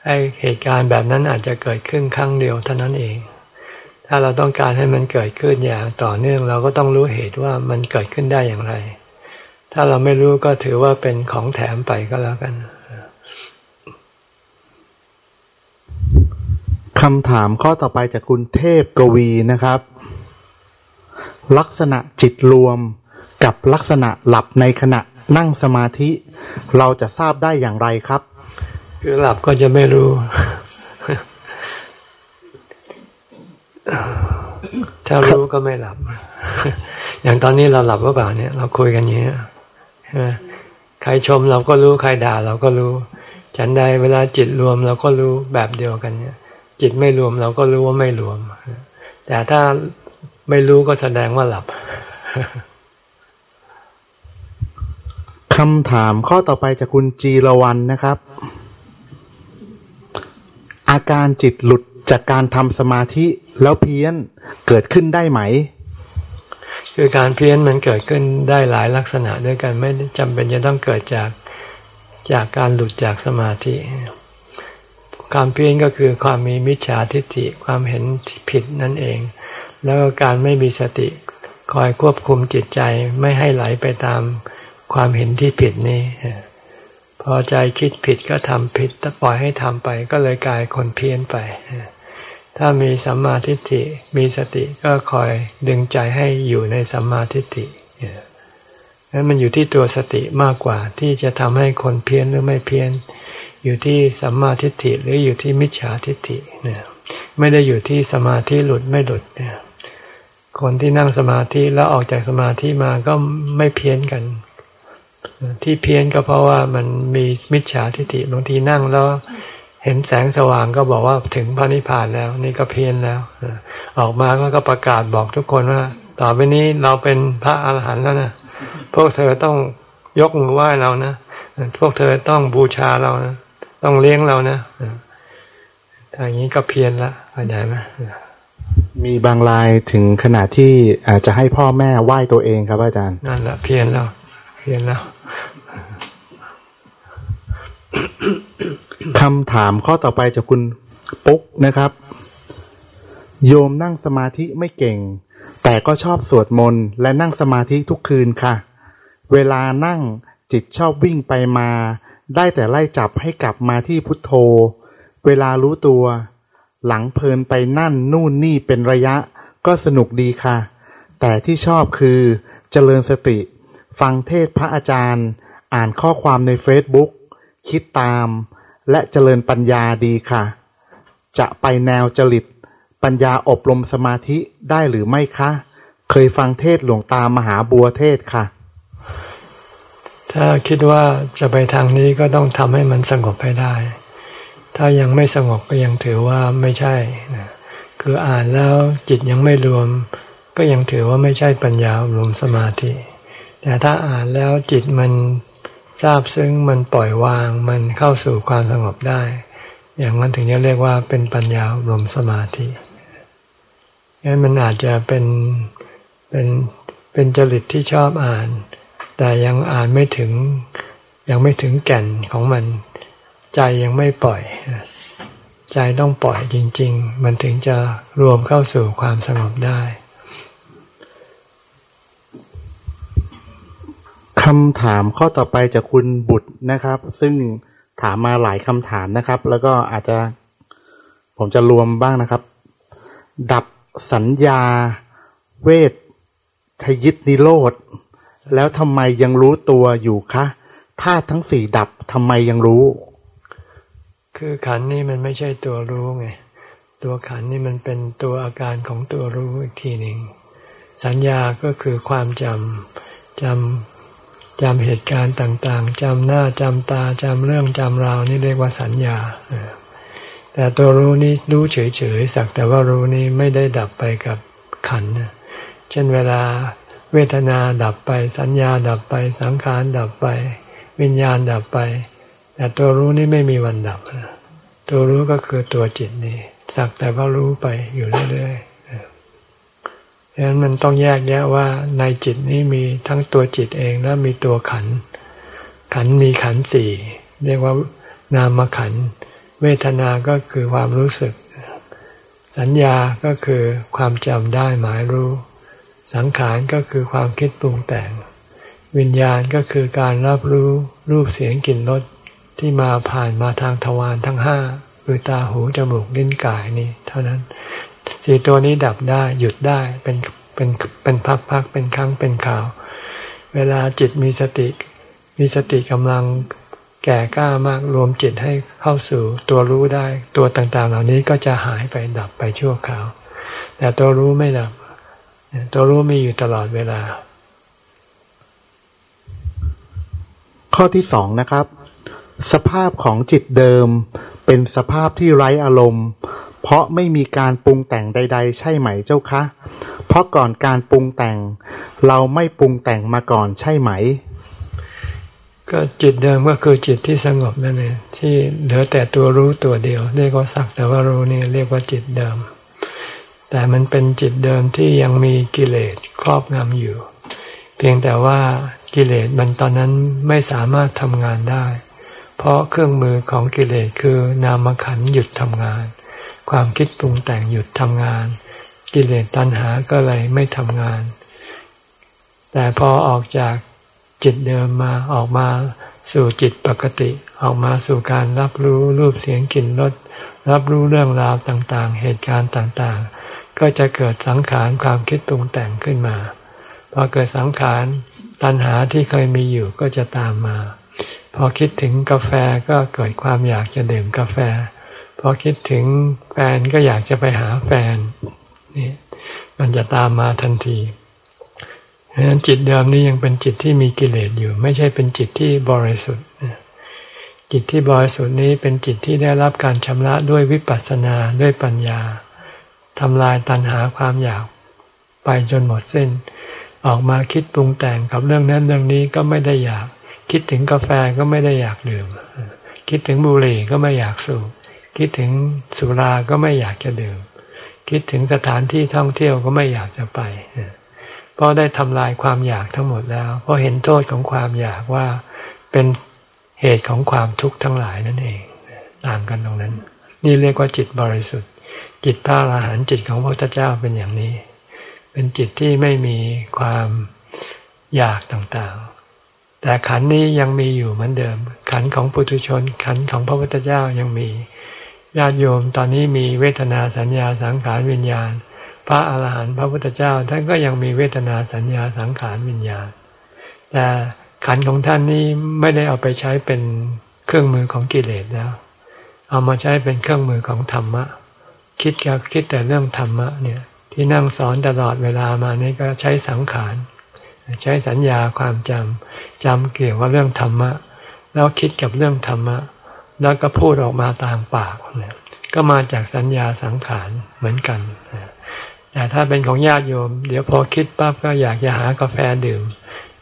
ไอเหตุการณ์แบบนั้นอาจจะเกิดขึ้นครั้งเดียวเท่านั้นเอง ถ้าเราต้องการให้มันเกิดขึ้นอย่างต่อเนื่องเราก็ต้องรู้เหตุว่ามันเกิดขึ้นได้อย่างไร ถ้าเราไม่รู้ก็ถือว่าเป็นของแถมไปก็แล้วกันคำถามข้อต่อไปจากคุณเทพกวีนะครับ ลักษณะจิตรวมกับลักษณะหลับในขณะนั่งสมาธิ เราจะทราบได้อย่างไรครับ คือหลับก็จะไม่รู้ ถ้ารู้ก็ไม่หลับ อย่างตอนนี้เราหลับว่าเปล่าเนี่ย เราคุยกันอย่างนี้ใครชมเราก็รู้ใครด่าเราก็รู้ ฉันใดเวลาจิตรวมเราก็รู้แบบเดียวกันเนี่ย จิตไม่รวมเราก็รู้ว่าไม่รวม แต่ถ้าไม่รู้ก็แสดงว่าหลับคำถามข้อต่อไปจากคุณจีรวันนะครับ อาการจิตหลุด จากการทำสมาธิแล้วเพี้ยนเกิดขึ้นได้ไหม คือการเพี้ยนมันเกิดขึ้นได้หลายลักษณะด้วยกันไม่จำเป็นจะต้องเกิดจากจากการหลุดจากสมาธิ ความเพี้ยนก็คือความมีมิจฉาทิฏฐิความเห็นผิดนั่นเอง แล้วการไม่มีสติคอยควบคุมจิตใจไม่ให้ไหลไปตามความเห็นที่ผิดนี้พอใจคิดผิดก็ทำผิดถ้าปล่อยให้ทำไปก็เลยกลายคนเพี้ยนไป ถ้ามีสัมมาทิฏฐิมีสติก็คอยดึงใจให้อยู่ในสัมมาทิฏฐินั้นมันอยู่ที่ตัวสติมากกว่าที่จะทำให้คนเพี้ยนหรือไม่เพี้ยน อยู่ที่สัมมาทิฏฐิหรืออยู่ที่มิจฉาทิฏฐิเนี่ยไม่ได้อยู่ที่สมาธิหลุดไม่หลุดเนี่ยคนที่นั่งสมาธิแล้วออกจากสมาธิมาก็ไม่เพี้ยนกัน ที่เพี้ยนก็เพราะว่ามันมีมิจฉาทิฏฐิบางทีนั่งแล้ว เห็นแสงสว่างก็บอกว่าถึงพระนิพพานแล้ว นี่ก็เพี้ยนแล้วออกมาก็ประกาศบอกทุกคนว่า ต่อไปนี้เราเป็นพระอาหารหันต์แล้วนะพวกเธอต้องยกมือไหว้เรานะพวกเธอต้องบูชาเรานะต้องเลี้ยงเรานะทางนี้ก็เพียนละเข้าใจไหมมีบางรายถึงขนาดที่อาจจะให้พ่อแม่ไหว้ตัวเองครับอาจารย์ นั่นแหละเพียนแล้ว เพียนแล้ว คำถามข้อต่อไปจากคุณปุ๊กนะครับ โยมนั่งสมาธิไม่เก่ง แต่ก็ชอบสวดมนต์และนั่งสมาธิทุกคืนค่ะ เวลานั่งจิตชอบวิ่งไปมา ได้แต่ไล่จับให้กลับมาที่พุทโธ เวลารู้ตัว หลังเพลินไปนั่นนู่นนี่เป็นระยะ ก็สนุกดีค่ะ แต่ที่ชอบคือเจริญสติ ฟังเทศพระอาจารย์ อ่านข้อความในเฟซบุ๊กคิดตาม และเจริญปัญญาดีค่ะ จะไปแนวจริต ปัญญาอบรมสมาธิได้หรือไม่คะ เคยฟังเทศหลวงตามหาบัวเทศค่ะ ถ้าคิดว่าจะไปทางนี้ก็ต้องทำให้มันสงบให้ได้ ถ้ายังไม่สงบก็ยังถือว่าไม่ใช่นะคืออ่านแล้วจิตยังไม่รวม ก็ยังถือว่าไม่ใช่ปัญญารวมสมาธิ แต่ถ้าอ่านแล้วจิตมัน ทราบซึ้งมันปล่อยวางมันเข้าสู่ความสงบได้ อย่างนั้นถึงจะเรียกว่าเป็นปัญญารวมสมาธิงั้นมันอาจจะเป็นเป็นเป็นจริตที่ชอบอ่าน แต่ยังอ่านไม่ถึงยังไม่ถึงแก่นของมัน ใจยังไม่ปล่อย ใจต้องปล่อยจริง ๆ มันถึงจะรวมเข้าสู่ความสงบได้ คำถามข้อต่อไปจากคุณบุตรนะครับ ซึ่งถามมาหลายคำถามนะครับ แล้วก็อาจจะ ผมจะรวมบ้างนะครับ ดับสัญญา เวททยิตนิโรธ แล้วทำไมยังรู้ตัวอยู่คะธาตุทั้งสี่ดับทำไมยังรู้ คือขันนี่มันไม่ใช่ตัวรู้ไง ตัวขันนี่มันเป็นตัวอาการของตัวรู้อีกทีหนึ่งสัญญาก็คือความจำจำ จำเหตุการณ์ต่างๆจำหน้าจำตาจำเรื่องจำราวนี่เรียกว่าสัญญา แต่ตัวรู้นี่รู้เฉยๆสักแต่ว่ารู้นี่ไม่ได้ดับไปกับขันเช่นเวลาเวทนาดับไป สัญญาดับไป สังขารดับไป วิญญาณดับไป แต่ตัวรู้นี่ไม่มีวันดับ ตัวรู้ก็คือตัวจิตนี่สักแต่ว่ารู้ไปอยู่เรื่อยๆ ดังนั้นมันต้องแยกแยะว่าในจิตนี้มีทั้งตัวจิตเองและมีตัวขัน ขันมีขันสี่เรียกว่านามขัน เวทนา ก็คือความรู้สึก สัญญา ก็คือความจำได้หมายรู้ สังขาร ก็คือความคิดปรุงแต่ง วิญญาณก็คือการรับรู้รูปเสียงกลิ่นรสที่มาผ่านมาทางทวารทั้งห้าคือตาหูจมูกลิ้นกายนี่เท่านั้น สี่ตัวนี้ดับได้หยุดได้เป็นเป็นเป็นพักๆเป็นครั้งเป็นข่าว เวลาจิตมีสติ มีสติกำลังแก่กล้ามากรวมจิตให้เข้าสู่ตัวรู้ได้ ตัวต่างๆ เหล่านี้ก็จะหายไปดับไปชั่วคราว แต่ตัวรู้ไม่ดับ ตัวรู้มีอยู่ตลอดเวลา ข้อที่สองนะครับ สภาพของจิตเดิม เป็นสภาพที่ไร้อารมณ์ เพราะไม่มีการปรุงแต่งใด ๆ ใช่ไหมเจ้าคะ เพราะก่อนการปรุงแต่ง เราไม่ปรุงแต่งมาก่อนใช่ไหม ก็จิตเดิมก็คือจิตที่สงบนั่นเองที่เหลือแต่ตัวรู้ตัวเดียวเรียกว่าสักแต่ว่ารู้นี่เรียกว่าจิตเดิม แต่มันเป็นจิตเดิมที่ยังมีกิเลสครอบงำอยู่ เพียงแต่ว่ากิเลสมันตอนนั้นไม่สามารถทำงานได้ เพราะเครื่องมือของกิเลสคือนามขันหยุดทำงาน ความคิดปรุงแต่งหยุดทำงาน กิเลสตัณหาก็เลยไม่ทำงาน แต่พอออกจากจิตเดิมมาออกมาสู่จิตปกติ ออกมาสู่การรับรู้รูปเสียงกลิ่นรสรับรู้เรื่องราวต่างๆ เหตุการณ์ต่างๆ ก็จะเกิดสังขารความคิดปรุงแต่งขึ้นมาพอเกิดสังขารตัณหาที่เคยมีอยู่ก็จะตามมา พอคิดถึงกาแฟก็เกิดความอยากจะดื่มกาแฟ อคิดถึงแฟนก็อยากจะไปหาแฟนนี่มันจะตามมาทันทีเพราะฉะนั้นจิตเดิมนี้ยังเป็นจิตที่มีกิเลสอยู่ ไม่ใช่เป็นจิตที่บริสุทธิ์จิตที่บริสุทธิ์นี้เป็นจิตที่ได้รับการชำระด้วยวิปัสสนาด้วยปัญญาทำลายตัณหาความอยากไปจนหมดสิ้น ออกมาคิดปรุงแต่งกับเรื่องนั้นเรื่องนี้ก็ไม่ได้อยาก คิดถึงกาแฟก็ไม่ได้อยากดื่มคิดถึงบุหรี่ก็ไม่อยากสูบ คิดถึงสุราก็ไม่อยากจะดื่ม คิดถึงสถานที่ท่องเที่ยวก็ไม่อยากจะไปเพราะได้ทำลายความอยากทั้งหมดแล้ว เพราะเห็นโทษของความอยากว่าเป็นเหตุของความทุกข์ทั้งหลายนั่นเอง ต่างกันตรงนั้น นี่เรียกว่าจิตบริสุทธิ์ จิตพระอรหันต์จิตของพระพุทธเจ้าเป็นอย่างนี้ เป็นจิตที่ไม่มีความอยากต่างๆ แต่ขันนี้ยังมีอยู่เหมือนเดิม ขันของปุถุชน ขันของพระพุทธเจ้ายังมี ญาติโยมตอนนี้มีเวทนาสัญญาสังขารวิญญาณ พระอาหารหันต์พระพุทธเจ้าท่านก็ยังมีเวทนาสัญญาสังขารวิญญาณ แต่ขันของท่านนี้ไม่ได้เอาไปใช้เป็นเครื่องมือของกิเลสแล้ว เอามาใช้เป็นเครื่องมือของธรรมะ คิดกับคิดแต่เรื่องธรรมะเนี่ยที่นั่งสอนตลอดเวลามานี่ก็ใช้สังขาร ใช้สัญญาความจำจำเกี่ยวกับเรื่องธรรมะ แล้วคิดกับเรื่องธรรมะ แล้วก็พูดออกมาตามปากเนี่ยก็มาจากสัญญาสังขารเหมือนกัน แต่ถ้าเป็นของญาติโยม เดี๋ยวพอคิดปั๊บก็อยากจะหากาแฟดื่ม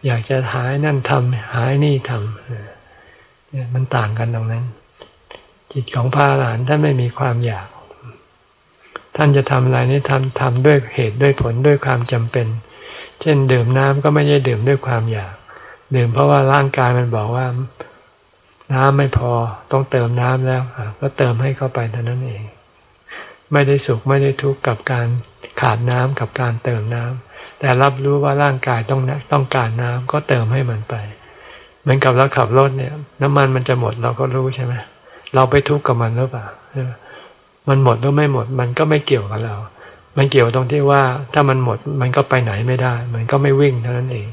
อยากจะหายนั่นทำหายนี่ทำมันต่างกันตรงนั้น จิตของพระหลานท่านไม่มีความอยาก ท่านจะทำอะไรนี่ทำทำด้วยเหตุด้วยผลด้วยความจำเป็น เช่นดื่มน้ำก็ไม่ได้ดื่มด้วยความอยาก ดื่มเพราะว่าร่างกายมันบอกว่า น้ำไม่พอต้องเติมน้ำแล้วก็เติมให้เข้าไปเท่านั้นเอง ไม่ได้สุขไม่ได้ทุกข์กับการขาดน้ำกับการเติมน้ำแต่รับรู้ว่าร่างกายต้องต้องการน้ำก็เติมให้มันไป เหมือนกับเราขับรถเนี่ย น้ำมันมันจะหมดเราก็รู้ใช่ไหมเราไปทุกข์กับมันหรือเปล่ามันหมดหรือไม่หมดมันก็ไม่เกี่ยวกับเรา มันเกี่ยวตรงที่ว่าถ้ามันหมดมันก็ไปไหนไม่ได้ มันก็ไม่วิ่งเท่านั้นเอง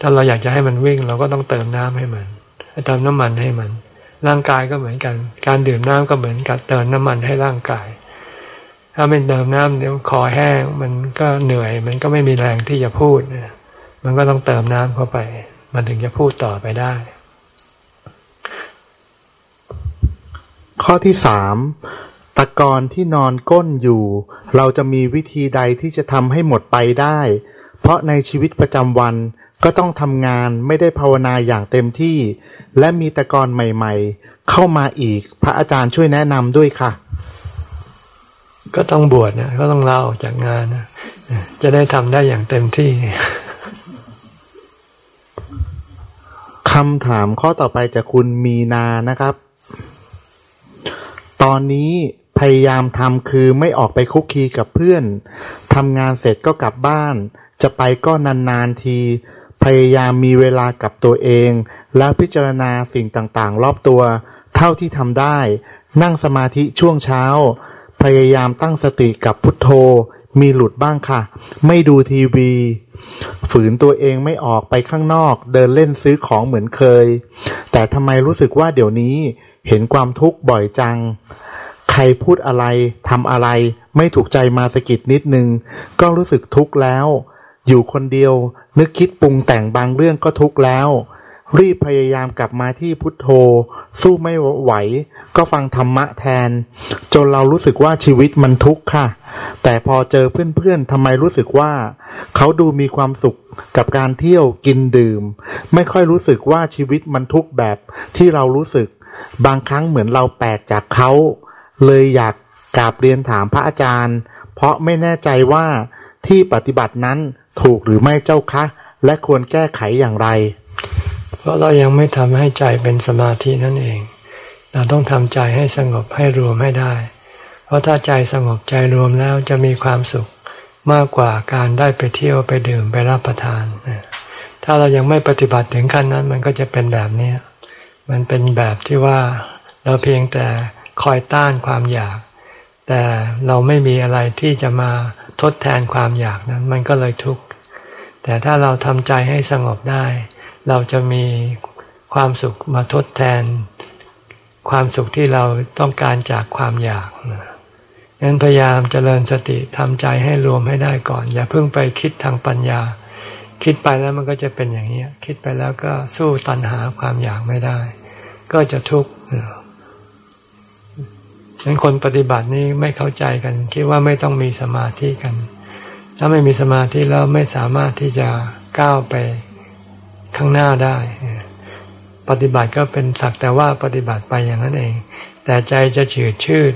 ถ้าเราอยากจะให้มันวิ่งเราก็ต้องเติมน้ำให้มัน เติมน้ำมันให้มัน ร่างกายก็เหมือนกัน การดื่มน้ำก็เหมือนกับเติมน้ำมันให้ร่างกาย ถ้าไม่เติมน้ำเดี๋ยวคอแห้ง มันก็เหนื่อย มันก็ไม่มีแรงที่จะพูดเนี่ยมันก็ต้องเติมน้ำเข้าไป มันถึงจะพูดต่อไปได้ ข้อที่สามตะกอนที่นอนก้นอยู่ เราจะมีวิธีใดที่จะทำให้หมดไปได้ เพราะในชีวิตประจำวัน ก็ต้องทำงานไม่ได้ภาวนาอย่างเต็มที่ และมีตะกอนใหม่ ๆ เข้ามาอีก พระอาจารย์ช่วยแนะนำด้วยค่ะ ก็ต้องบวชนะก็ต้องลาออกจากงานนะจะได้ทำได้อย่างเต็มที่คำถามข้อต่อไปจากคุณมีนานะครับ ตอนนี้พยายามทำคือไม่ออกไปคุกคีกับเพื่อนทำงานเสร็จก็กลับบ้าน จะไปก็นานๆที พยายามมีเวลากับตัวเอง และพิจารณาสิ่งต่างๆ รอบตัว เท่าที่ทำได้ นั่งสมาธิช่วงเช้า พยายามตั้งสติกับพุทโธ มีหลุดบ้างค่ะ ไม่ดูทีวี ฝืนตัวเองไม่ออกไปข้างนอก เดินเล่นซื้อของเหมือนเคย แต่ทำไมรู้สึกว่าเดี๋ยวนี้เห็นความทุกข์บ่อยจัง ใครพูดอะไรทำอะไร ไม่ถูกใจมาสกิดนิดนึง ก็รู้สึกทุกข์แล้ว อยู่คนเดียว นึกคิดปรุงแต่งบางเรื่องก็ทุกข์แล้ว รีบพยายามกลับมาที่พุทโธ สู้ไม่ไหว ก็ฟังธรรมะแทน จนเรารู้สึกว่าชีวิตมันทุกข์ค่ะ แต่พอเจอเพื่อนๆทำไมรู้สึกว่า เขาดูมีความสุขกับการเที่ยวกินดื่ม ไม่ค่อยรู้สึกว่าชีวิตมันทุกข์แบบที่เรารู้สึก บางครั้งเหมือนเราแปลกจากเขา เลยอยากกราบเรียนถามพระอาจารย์ เพราะไม่แน่ใจว่าที่ปฏิบัตินั้น ถูกหรือไม่เจ้าคะ และควรแก้ไขอย่างไร เพราะเรายังไม่ทำให้ใจเป็นสมาธินั่นเอง เราต้องทำใจให้สงบให้รวมให้ได้ เพราะถ้าใจสงบใจรวมแล้วจะมีความสุขมากกว่าการได้ไปเที่ยวไปดื่มไปรับประทาน ถ้าเรายังไม่ปฏิบัติถึงขั้นนั้น มันก็จะเป็นแบบนี้ มันเป็นแบบที่ว่าเราเพียงแต่คอยต้านความอยาก แต่เราไม่มีอะไรที่จะมา ทดแทนความอยากนั้น มันก็เลยทุกข์ แต่ถ้าเราทำใจให้สงบได้ เราจะมีความสุขมาทดแทน ความสุขที่เราต้องการจากความอยากงั้นพยายามเจริญสติทำใจให้รวมให้ได้ก่อน อย่าเพิ่งไปคิดทางปัญญา คิดไปแล้วมันก็จะเป็นอย่างนี้ คิดไปแล้วก็สู้ตัณหาความอยากไม่ได้ ก็จะทุกข์ ฉะนั้นคนปฏิบัตินี้ไม่เข้าใจกันคิดว่าไม่ต้องมีสมาธิกัน ถ้าไม่มีสมาธิแล้วไม่สามารถที่จะก้าวไปข้างหน้าได้ ปฏิบัติก็เป็นสักแต่ว่าปฏิบัติไปอย่างนั้นเอง แต่ใจจะฉืดชืด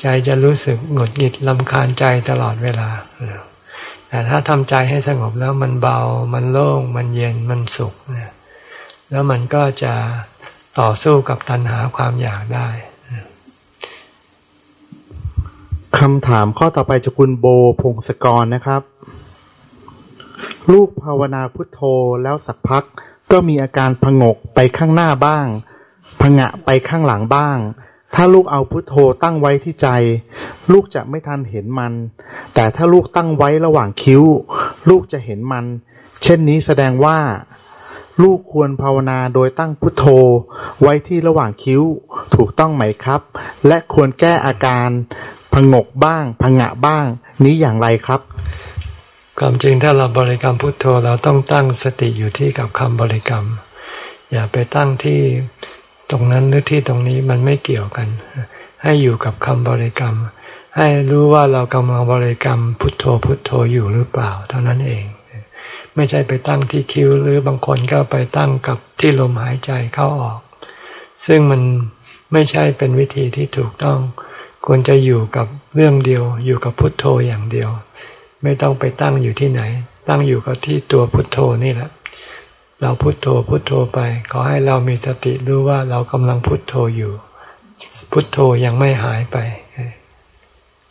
ใจจะรู้สึกหงุดหงิดลำคาญใจตลอดเวลา แต่ถ้าทำใจให้สงบแล้วมันเบา มันโล่ง มันเย็น มันสุข แล้วมันก็จะต่อสู้กับตัณหาความอยากได้ คำถามข้อต่อไปจากคุณโบพงศกรนะครับ ลูกภาวนาพุทโธแล้วสักพักก็มีอาการผงกไปข้างหน้าบ้าง ผงะไปข้างหลังบ้าง ถ้าลูกเอาพุทโธตั้งไว้ที่ใจ ลูกจะไม่ทันเห็นมัน แต่ถ้าลูกตั้งไว้ระหว่างคิ้ว ลูกจะเห็นมัน เช่นนี้แสดงว่า ลูกควรภาวนาโดยตั้งพุทโธ ไว้ที่ระหว่างคิ้ว ถูกต้องไหมครับ และควรแก้อาการ ผงกบ้างผงะบ้าง นี้อย่างไรครับความจริงถ้าเราบริกรรมพุทโธเราต้องตั้งสติอยู่ที่กับคำบริกรรม อย่าไปตั้งที่ตรงนั้นหรือที่ตรงนี้มันไม่เกี่ยวกัน ให้อยู่กับคำบริกรรม ให้รู้ว่าเรากำลังบริกรรมพุทโธพุทโธอยู่หรือเปล่า เท่านั้นเอง ไม่ใช่ไปตั้งที่คิ้วหรือบางคนก็ไปตั้งกับที่ลมหายใจเข้าออก ซึ่งมันไม่ใช่เป็นวิธีที่ถูกต้อง ควรจะอยู่กับเรื่องเดียว อยู่กับพุทโธอย่างเดียว ไม่ต้องไปตั้งอยู่ที่ไหน ตั้งอยู่กับที่ตัวพุทโธนี่แหละ เราพุทโธพุทโธไป ขอให้เรามีสติรู้ว่าเรากำลังพุทโธอยู่ พุทโธยังไม่หายไป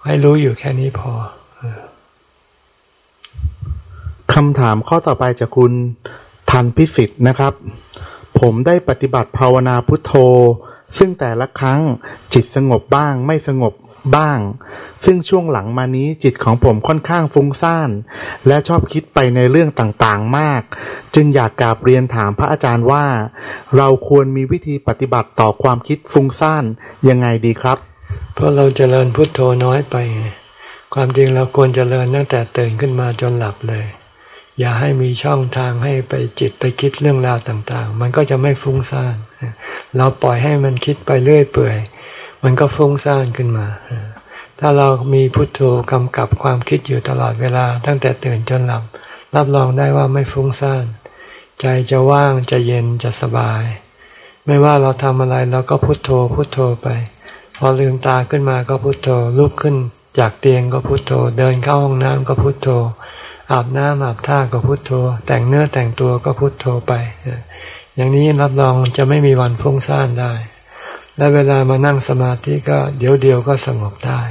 ให้รู้อยู่แค่นี้พอคำถามข้อต่อไปจากคุณทันพิสิทธ์นะครับ ผมได้ปฏิบัติภาวนาพุทโธ ซึ่งแต่ละครั้งจิตสงบบ้างไม่สงบบ้าง ซึ่งช่วงหลังมานี้จิตของผมค่อนข้างฟุ้งซ่าน และชอบคิดไปในเรื่องต่างๆมาก จึงอยากกราบเรียนถามพระอาจารย์ว่า เราควรมีวิธีปฏิบัติต่อความคิดฟุ้งซ่านยังไงดีครับ เพราะเราจเจริญพุทโธน้อยไป ความจริงเราควรจเจริญตั้งแต่ตื่นขึ้นมาจนหลับเลย อย่าให้มีช่องทางให้ไปจิตไปคิดเรื่องราวต่างๆ มันก็จะไม่ฟุ้งซ่าน เราปล่อยให้มันคิดไปเรื่อยเปื่อย มันก็ฟุ้งซ่านขึ้นมา ถ้าเรามีพุทโธกำกับความคิดอยู่ตลอดเวลา ตั้งแต่ตื่นจนหลับ รับรองได้ว่าไม่ฟุ้งซ่าน ใจจะว่างจะเย็นจะสบาย ไม่ว่าเราทำอะไรเราก็พุทโธพุทโธไป พอลืมตาขึ้นมาก็พุทโธ ลุกขึ้น จากเตียงก็พุทโธ เดินเข้าห้องน้ำก็พุทโธ อาบน้ำอาบท่าก็พุโทโธ แต่งเนื้อแต่งตัวก็พุโทโธไป อย่างนี้รับรองจะไม่มีวันฟุ้งซ่านได้ และเวลามานั่งสมาธิก็เดี๋ยวเดียวก็สงบได้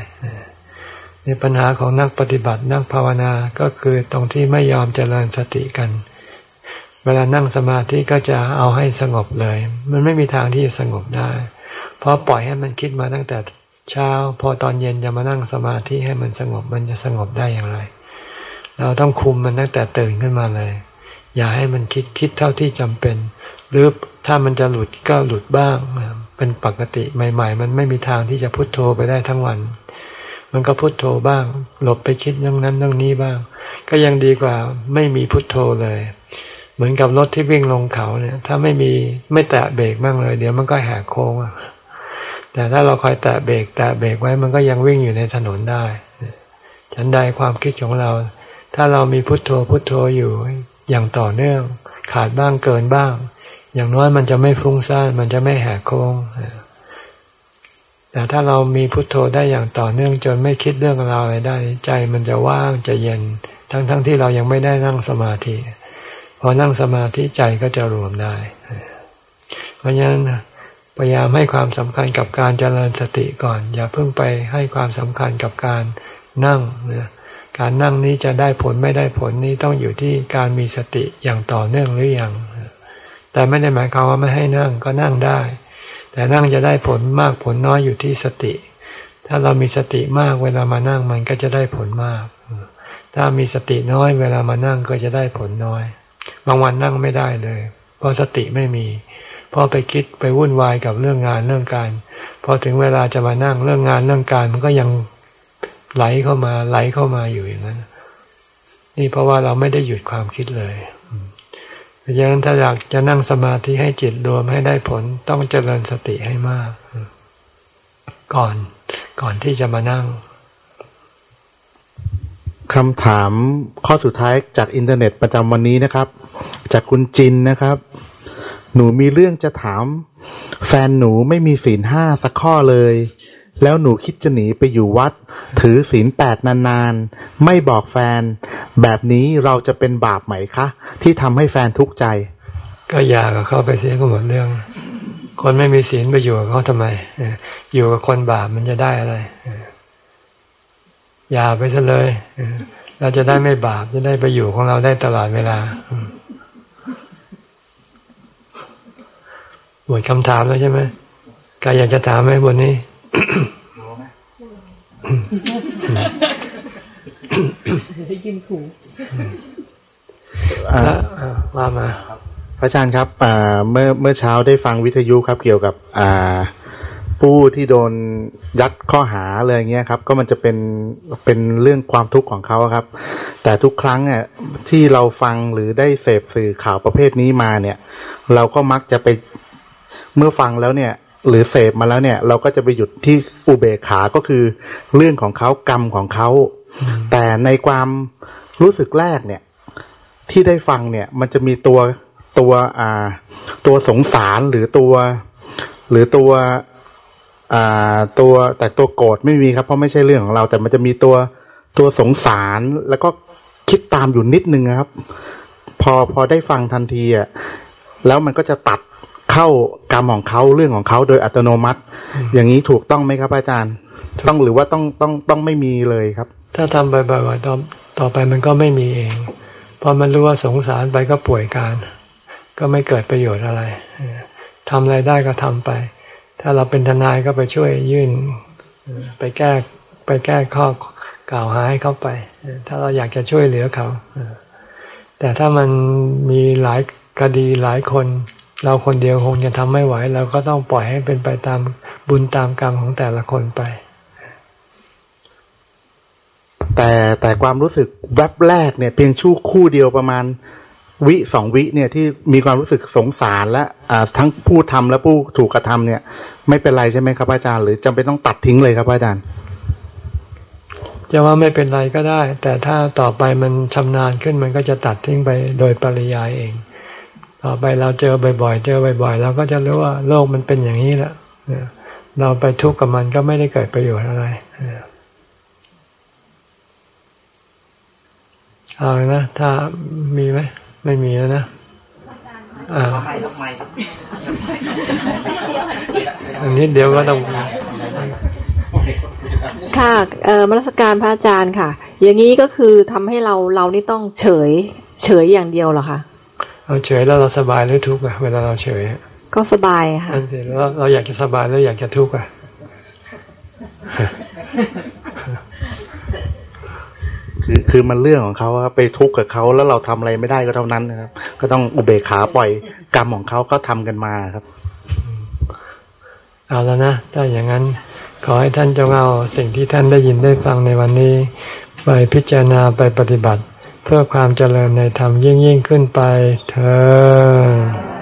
ในปัญหาของนักปฏิบัตินักภาวนาก็คือตรงที่ไม่ยอมเจริญสติกัน เวลานั่งสมาธิก็จะเอาให้สงบเลย มันไม่มีทางที่จะสงบได้ เพราะปล่อยให้มันคิดมาตั้งแต่เช้า พอตอนเย็นจะมานั่งสมาธิให้มันสงบมันจะสงบได้อย่างไร เราต้องคุมมันตั้งแต่ตื่นขึ้นมาเลย อย่าให้มันคิดคิดเท่าที่จำเป็น หรือถ้ามันจะหลุดก็หลุดบ้าง เป็นปกติใหม่ ๆ มันไม่มีทางที่จะพุโทโธไปได้ทั้งวัน มันก็พุโทโธบ้าง หลบไปคิดเรื่องนั้นเรื่องนี้บ้าง ก็ยังดีกว่าไม่มีพุโทโธเลย เหมือนกับรถที่วิ่งลงเขาเนี่ย ถ้าไม่มีไม่แตะเบรกบ้างเลย เดี๋ยวมันก็แหกโค้งแต่ถ้าเราคอยแตะเบรกแตะเบรกไว้มันก็ยังวิ่งอยู่ในถนนได้ฉันใดความคิดของเรา ถ้าเรามีพุทโธพุทโธอยู่อย่างต่อเนื่อง ขาดบ้างเกินบ้าง อย่างน้อยมันจะไม่ฟุ้งซ่านมันจะไม่แหกโค้งแต่ถ้าเรามีพุทโธได้อย่างต่อเนื่องจนไม่คิดเรื่องราวอะไรได้ ใจมันจะว่างจะเย็น ทั้งๆทที่เรายังไม่ได้นั่งสมาธิพอนั่งสมาธิใจก็จะรวมได้ เพราะฉะนั้นพยายามให้ความสำคัญกับการเจริญสติก่อน อย่าเพิ่งไปให้ความสำคัญกับการนั่งนะ การนั่งนี้จะได้ผลไม่ได้ผลนี้ต้องอยู่ที่การมีสติอย่างต่อเนื่องหรืออยัง แต่ไม่ได้หมายความว่าไม่ให้นั่งก็นั่งได้ แต่นั่งจะได้ผลมากผลน้อยอยู่ที่สติ ถ้าเรามีสติมากเวลามานั่งมันก็จะได้ผลมาก ถ้ามีสติน้อยเวลามานั่งก็จะได้ผลน้อย บางวันนั่งไม่ได้เลย เพราะสติไม่มีพอไปคิดไปวุ่นวายกับเรื่องงานเรื่องการ พอถึงเวลาจะมานั่งเรื่องงานเรื่องการมันก็ยัง ไหลเข้ามา ไหลเข้ามาอยู่อย่างนั้น นี่เพราะว่าเราไม่ได้หยุดความคิดเลยเพราะฉะนั้นถ้าอยากจะนั่งสมาธิให้จิตรวมให้ได้ผลต้องเจริญสติให้มาก ก่อนก่อนที่จะมานั่งคำถามข้อสุดท้ายจากอินเทอร์เน็ตประจำวันนี้นะครับ จากคุณจินนะครับ หนูมีเรื่องจะถาม แฟนหนูไม่มีศีลห้าสักข้อเลย แล้วหนูคิดจะหนีไปอยู่วัด ถือศีลแปดนานๆ ไม่บอกแฟน แบบนี้เราจะเป็นบาปไหมคะ ที่ทำให้แฟนทุกข์ใจ ก็อยากกับเข้าไปเสียก็หมดเรื่อง คนไม่มีศีลไปอยู่กับเขาทำไม อยู่กับคนบาปมันจะได้อะไรอย่าไปซะเลย เราจะได้ไม่บาปจะได้ไปอยู่ของเราได้ตลอดเวลาหมดคำถามแล้วใช่ไหมกายอยากจะถามไหมบนนี้ ได้ยินถูกว่ามาพระอาจารย์ครับเมื่อเมื่อเช้าได้ฟังวิทยุครับ เกี่ยวกับอ่าผู้ที่โดนยัดข้อหาอะไรเงี้ยครับ ก็มันจะเป็นเป็นเรื่องความทุกข์ของเขาครับ แต่ทุกครั้งอะที่เราฟังหรือได้เสพสื่อข่าวประเภทนี้มาเนี่ย เราก็มักจะไปเมื่อฟังแล้วเนี่ย หรือเสพมาแล้วเนี่ย เราก็จะไปหยุดที่อุเบกขาก็คือ เรื่องของเขากรรมของเขา แต่ในความรู้สึกแรกเนี่ย ที่ได้ฟังเนี่ย มันจะมีตัวตัวอ่า ตัวสงสารหรือตัว หรือตัวอ่าตัวแต่ตัวโกรธไม่มีครับ เพราะไม่ใช่เรื่องของเรา แต่มันจะมีตัวตัวสงสารแล้วก็คิดตามอยู่นิดนึงนะครับ พอพอได้ฟังทันทีอะแล้วมันก็จะตัด เข้ากรรมของเขาเรื่องของเขาโดยอัตโนมัติ อย่างนี้ถูกต้องไหมครับอาจารย์ ต้องหรือว่าต้องต้องต้องไม่มีเลยครับ ถ้าทำบ่อยๆต่อต่อไปมันก็ไม่มีเองพอมันรู้ว่าสงสารไปก็ป่วยการ ก็ไม่เกิดประโยชน์อะไรทำอะไรได้ก็ทำไป ถ้าเราเป็นทนายก็ไปช่วยยื่น ไปแก้ไปแก้ข้อกล่าวหาให้เขาไป ถ้าเราอยากจะช่วยเหลือเขา แต่ถ้ามันมีหลายคดีหลายคน เราคนเดียวคงจะทำไม่ไหวเราก็ต้องปล่อยให้เป็นไปตามบุญตามกรรมของแต่ละคนไป แต่แต่ความรู้สึกแวบแรกเนี่ย เพียงชั่วคู่เดียวประมาณวิสองวิเนี่ยที่มีความรู้สึกสงสารและอ่าทั้งผู้ทำและผู้ถูกกระทำเนี่ย ไม่เป็นไรใช่ไหมครับอาจารย์หรือจำเป็นต้องตัดทิ้งเลยครับอาจารย์จะว่าไม่เป็นไรก็ได้ แต่ถ้าต่อไปมันชำนาญขึ้นมันก็จะตัดทิ้งไปโดยปริยายเอง ต่อไปเราเจอบ่อยๆ เจอบ่อยๆเราก็จะรู้ว่าโลกมันเป็นอย่างนี้แหละเราไปทุกข์กับมันก็ไม่ได้เกิดประโยชน์อะไรเอาเลยนะ ถ้ามีไหม ไม่มีแล้วนะอ่าอันนี้เดี๋ยวก็ต้องค่ะเอ่อมรสการพระอาจารย์ค่ะ อย่างนี้ก็คือทำให้เราเรานี่ต้องเฉย เฉยอย่างเดียวเหรอคะ เราเฉยแล้วเราสบายหรือทุกข์อะเวลาเราเฉยก็สบายค่ะนั่นสิแล้วเราอยากจะสบายแล้วอยากจะทุกข์อะคือคือมันเรื่องของเขาครับไปทุกข์กับเขาแล้วเราทำอะไรไม่ได้ก็เท่านั้นนะครับ ก็ต้องอุเบกขาปล่อยกรรมของเขาก็ทำกันมาครับ เอาแล้วนะถ้าอย่างนั้น ขอให้ท่านจงเอาสิ่งที่ท่านได้ยินได้ฟังในวันนี้ ไปพิจารณาไปปฏิบัติ เพื่อความเจริญในธรรมยิ่งยิ่งขึ้นไปเธอ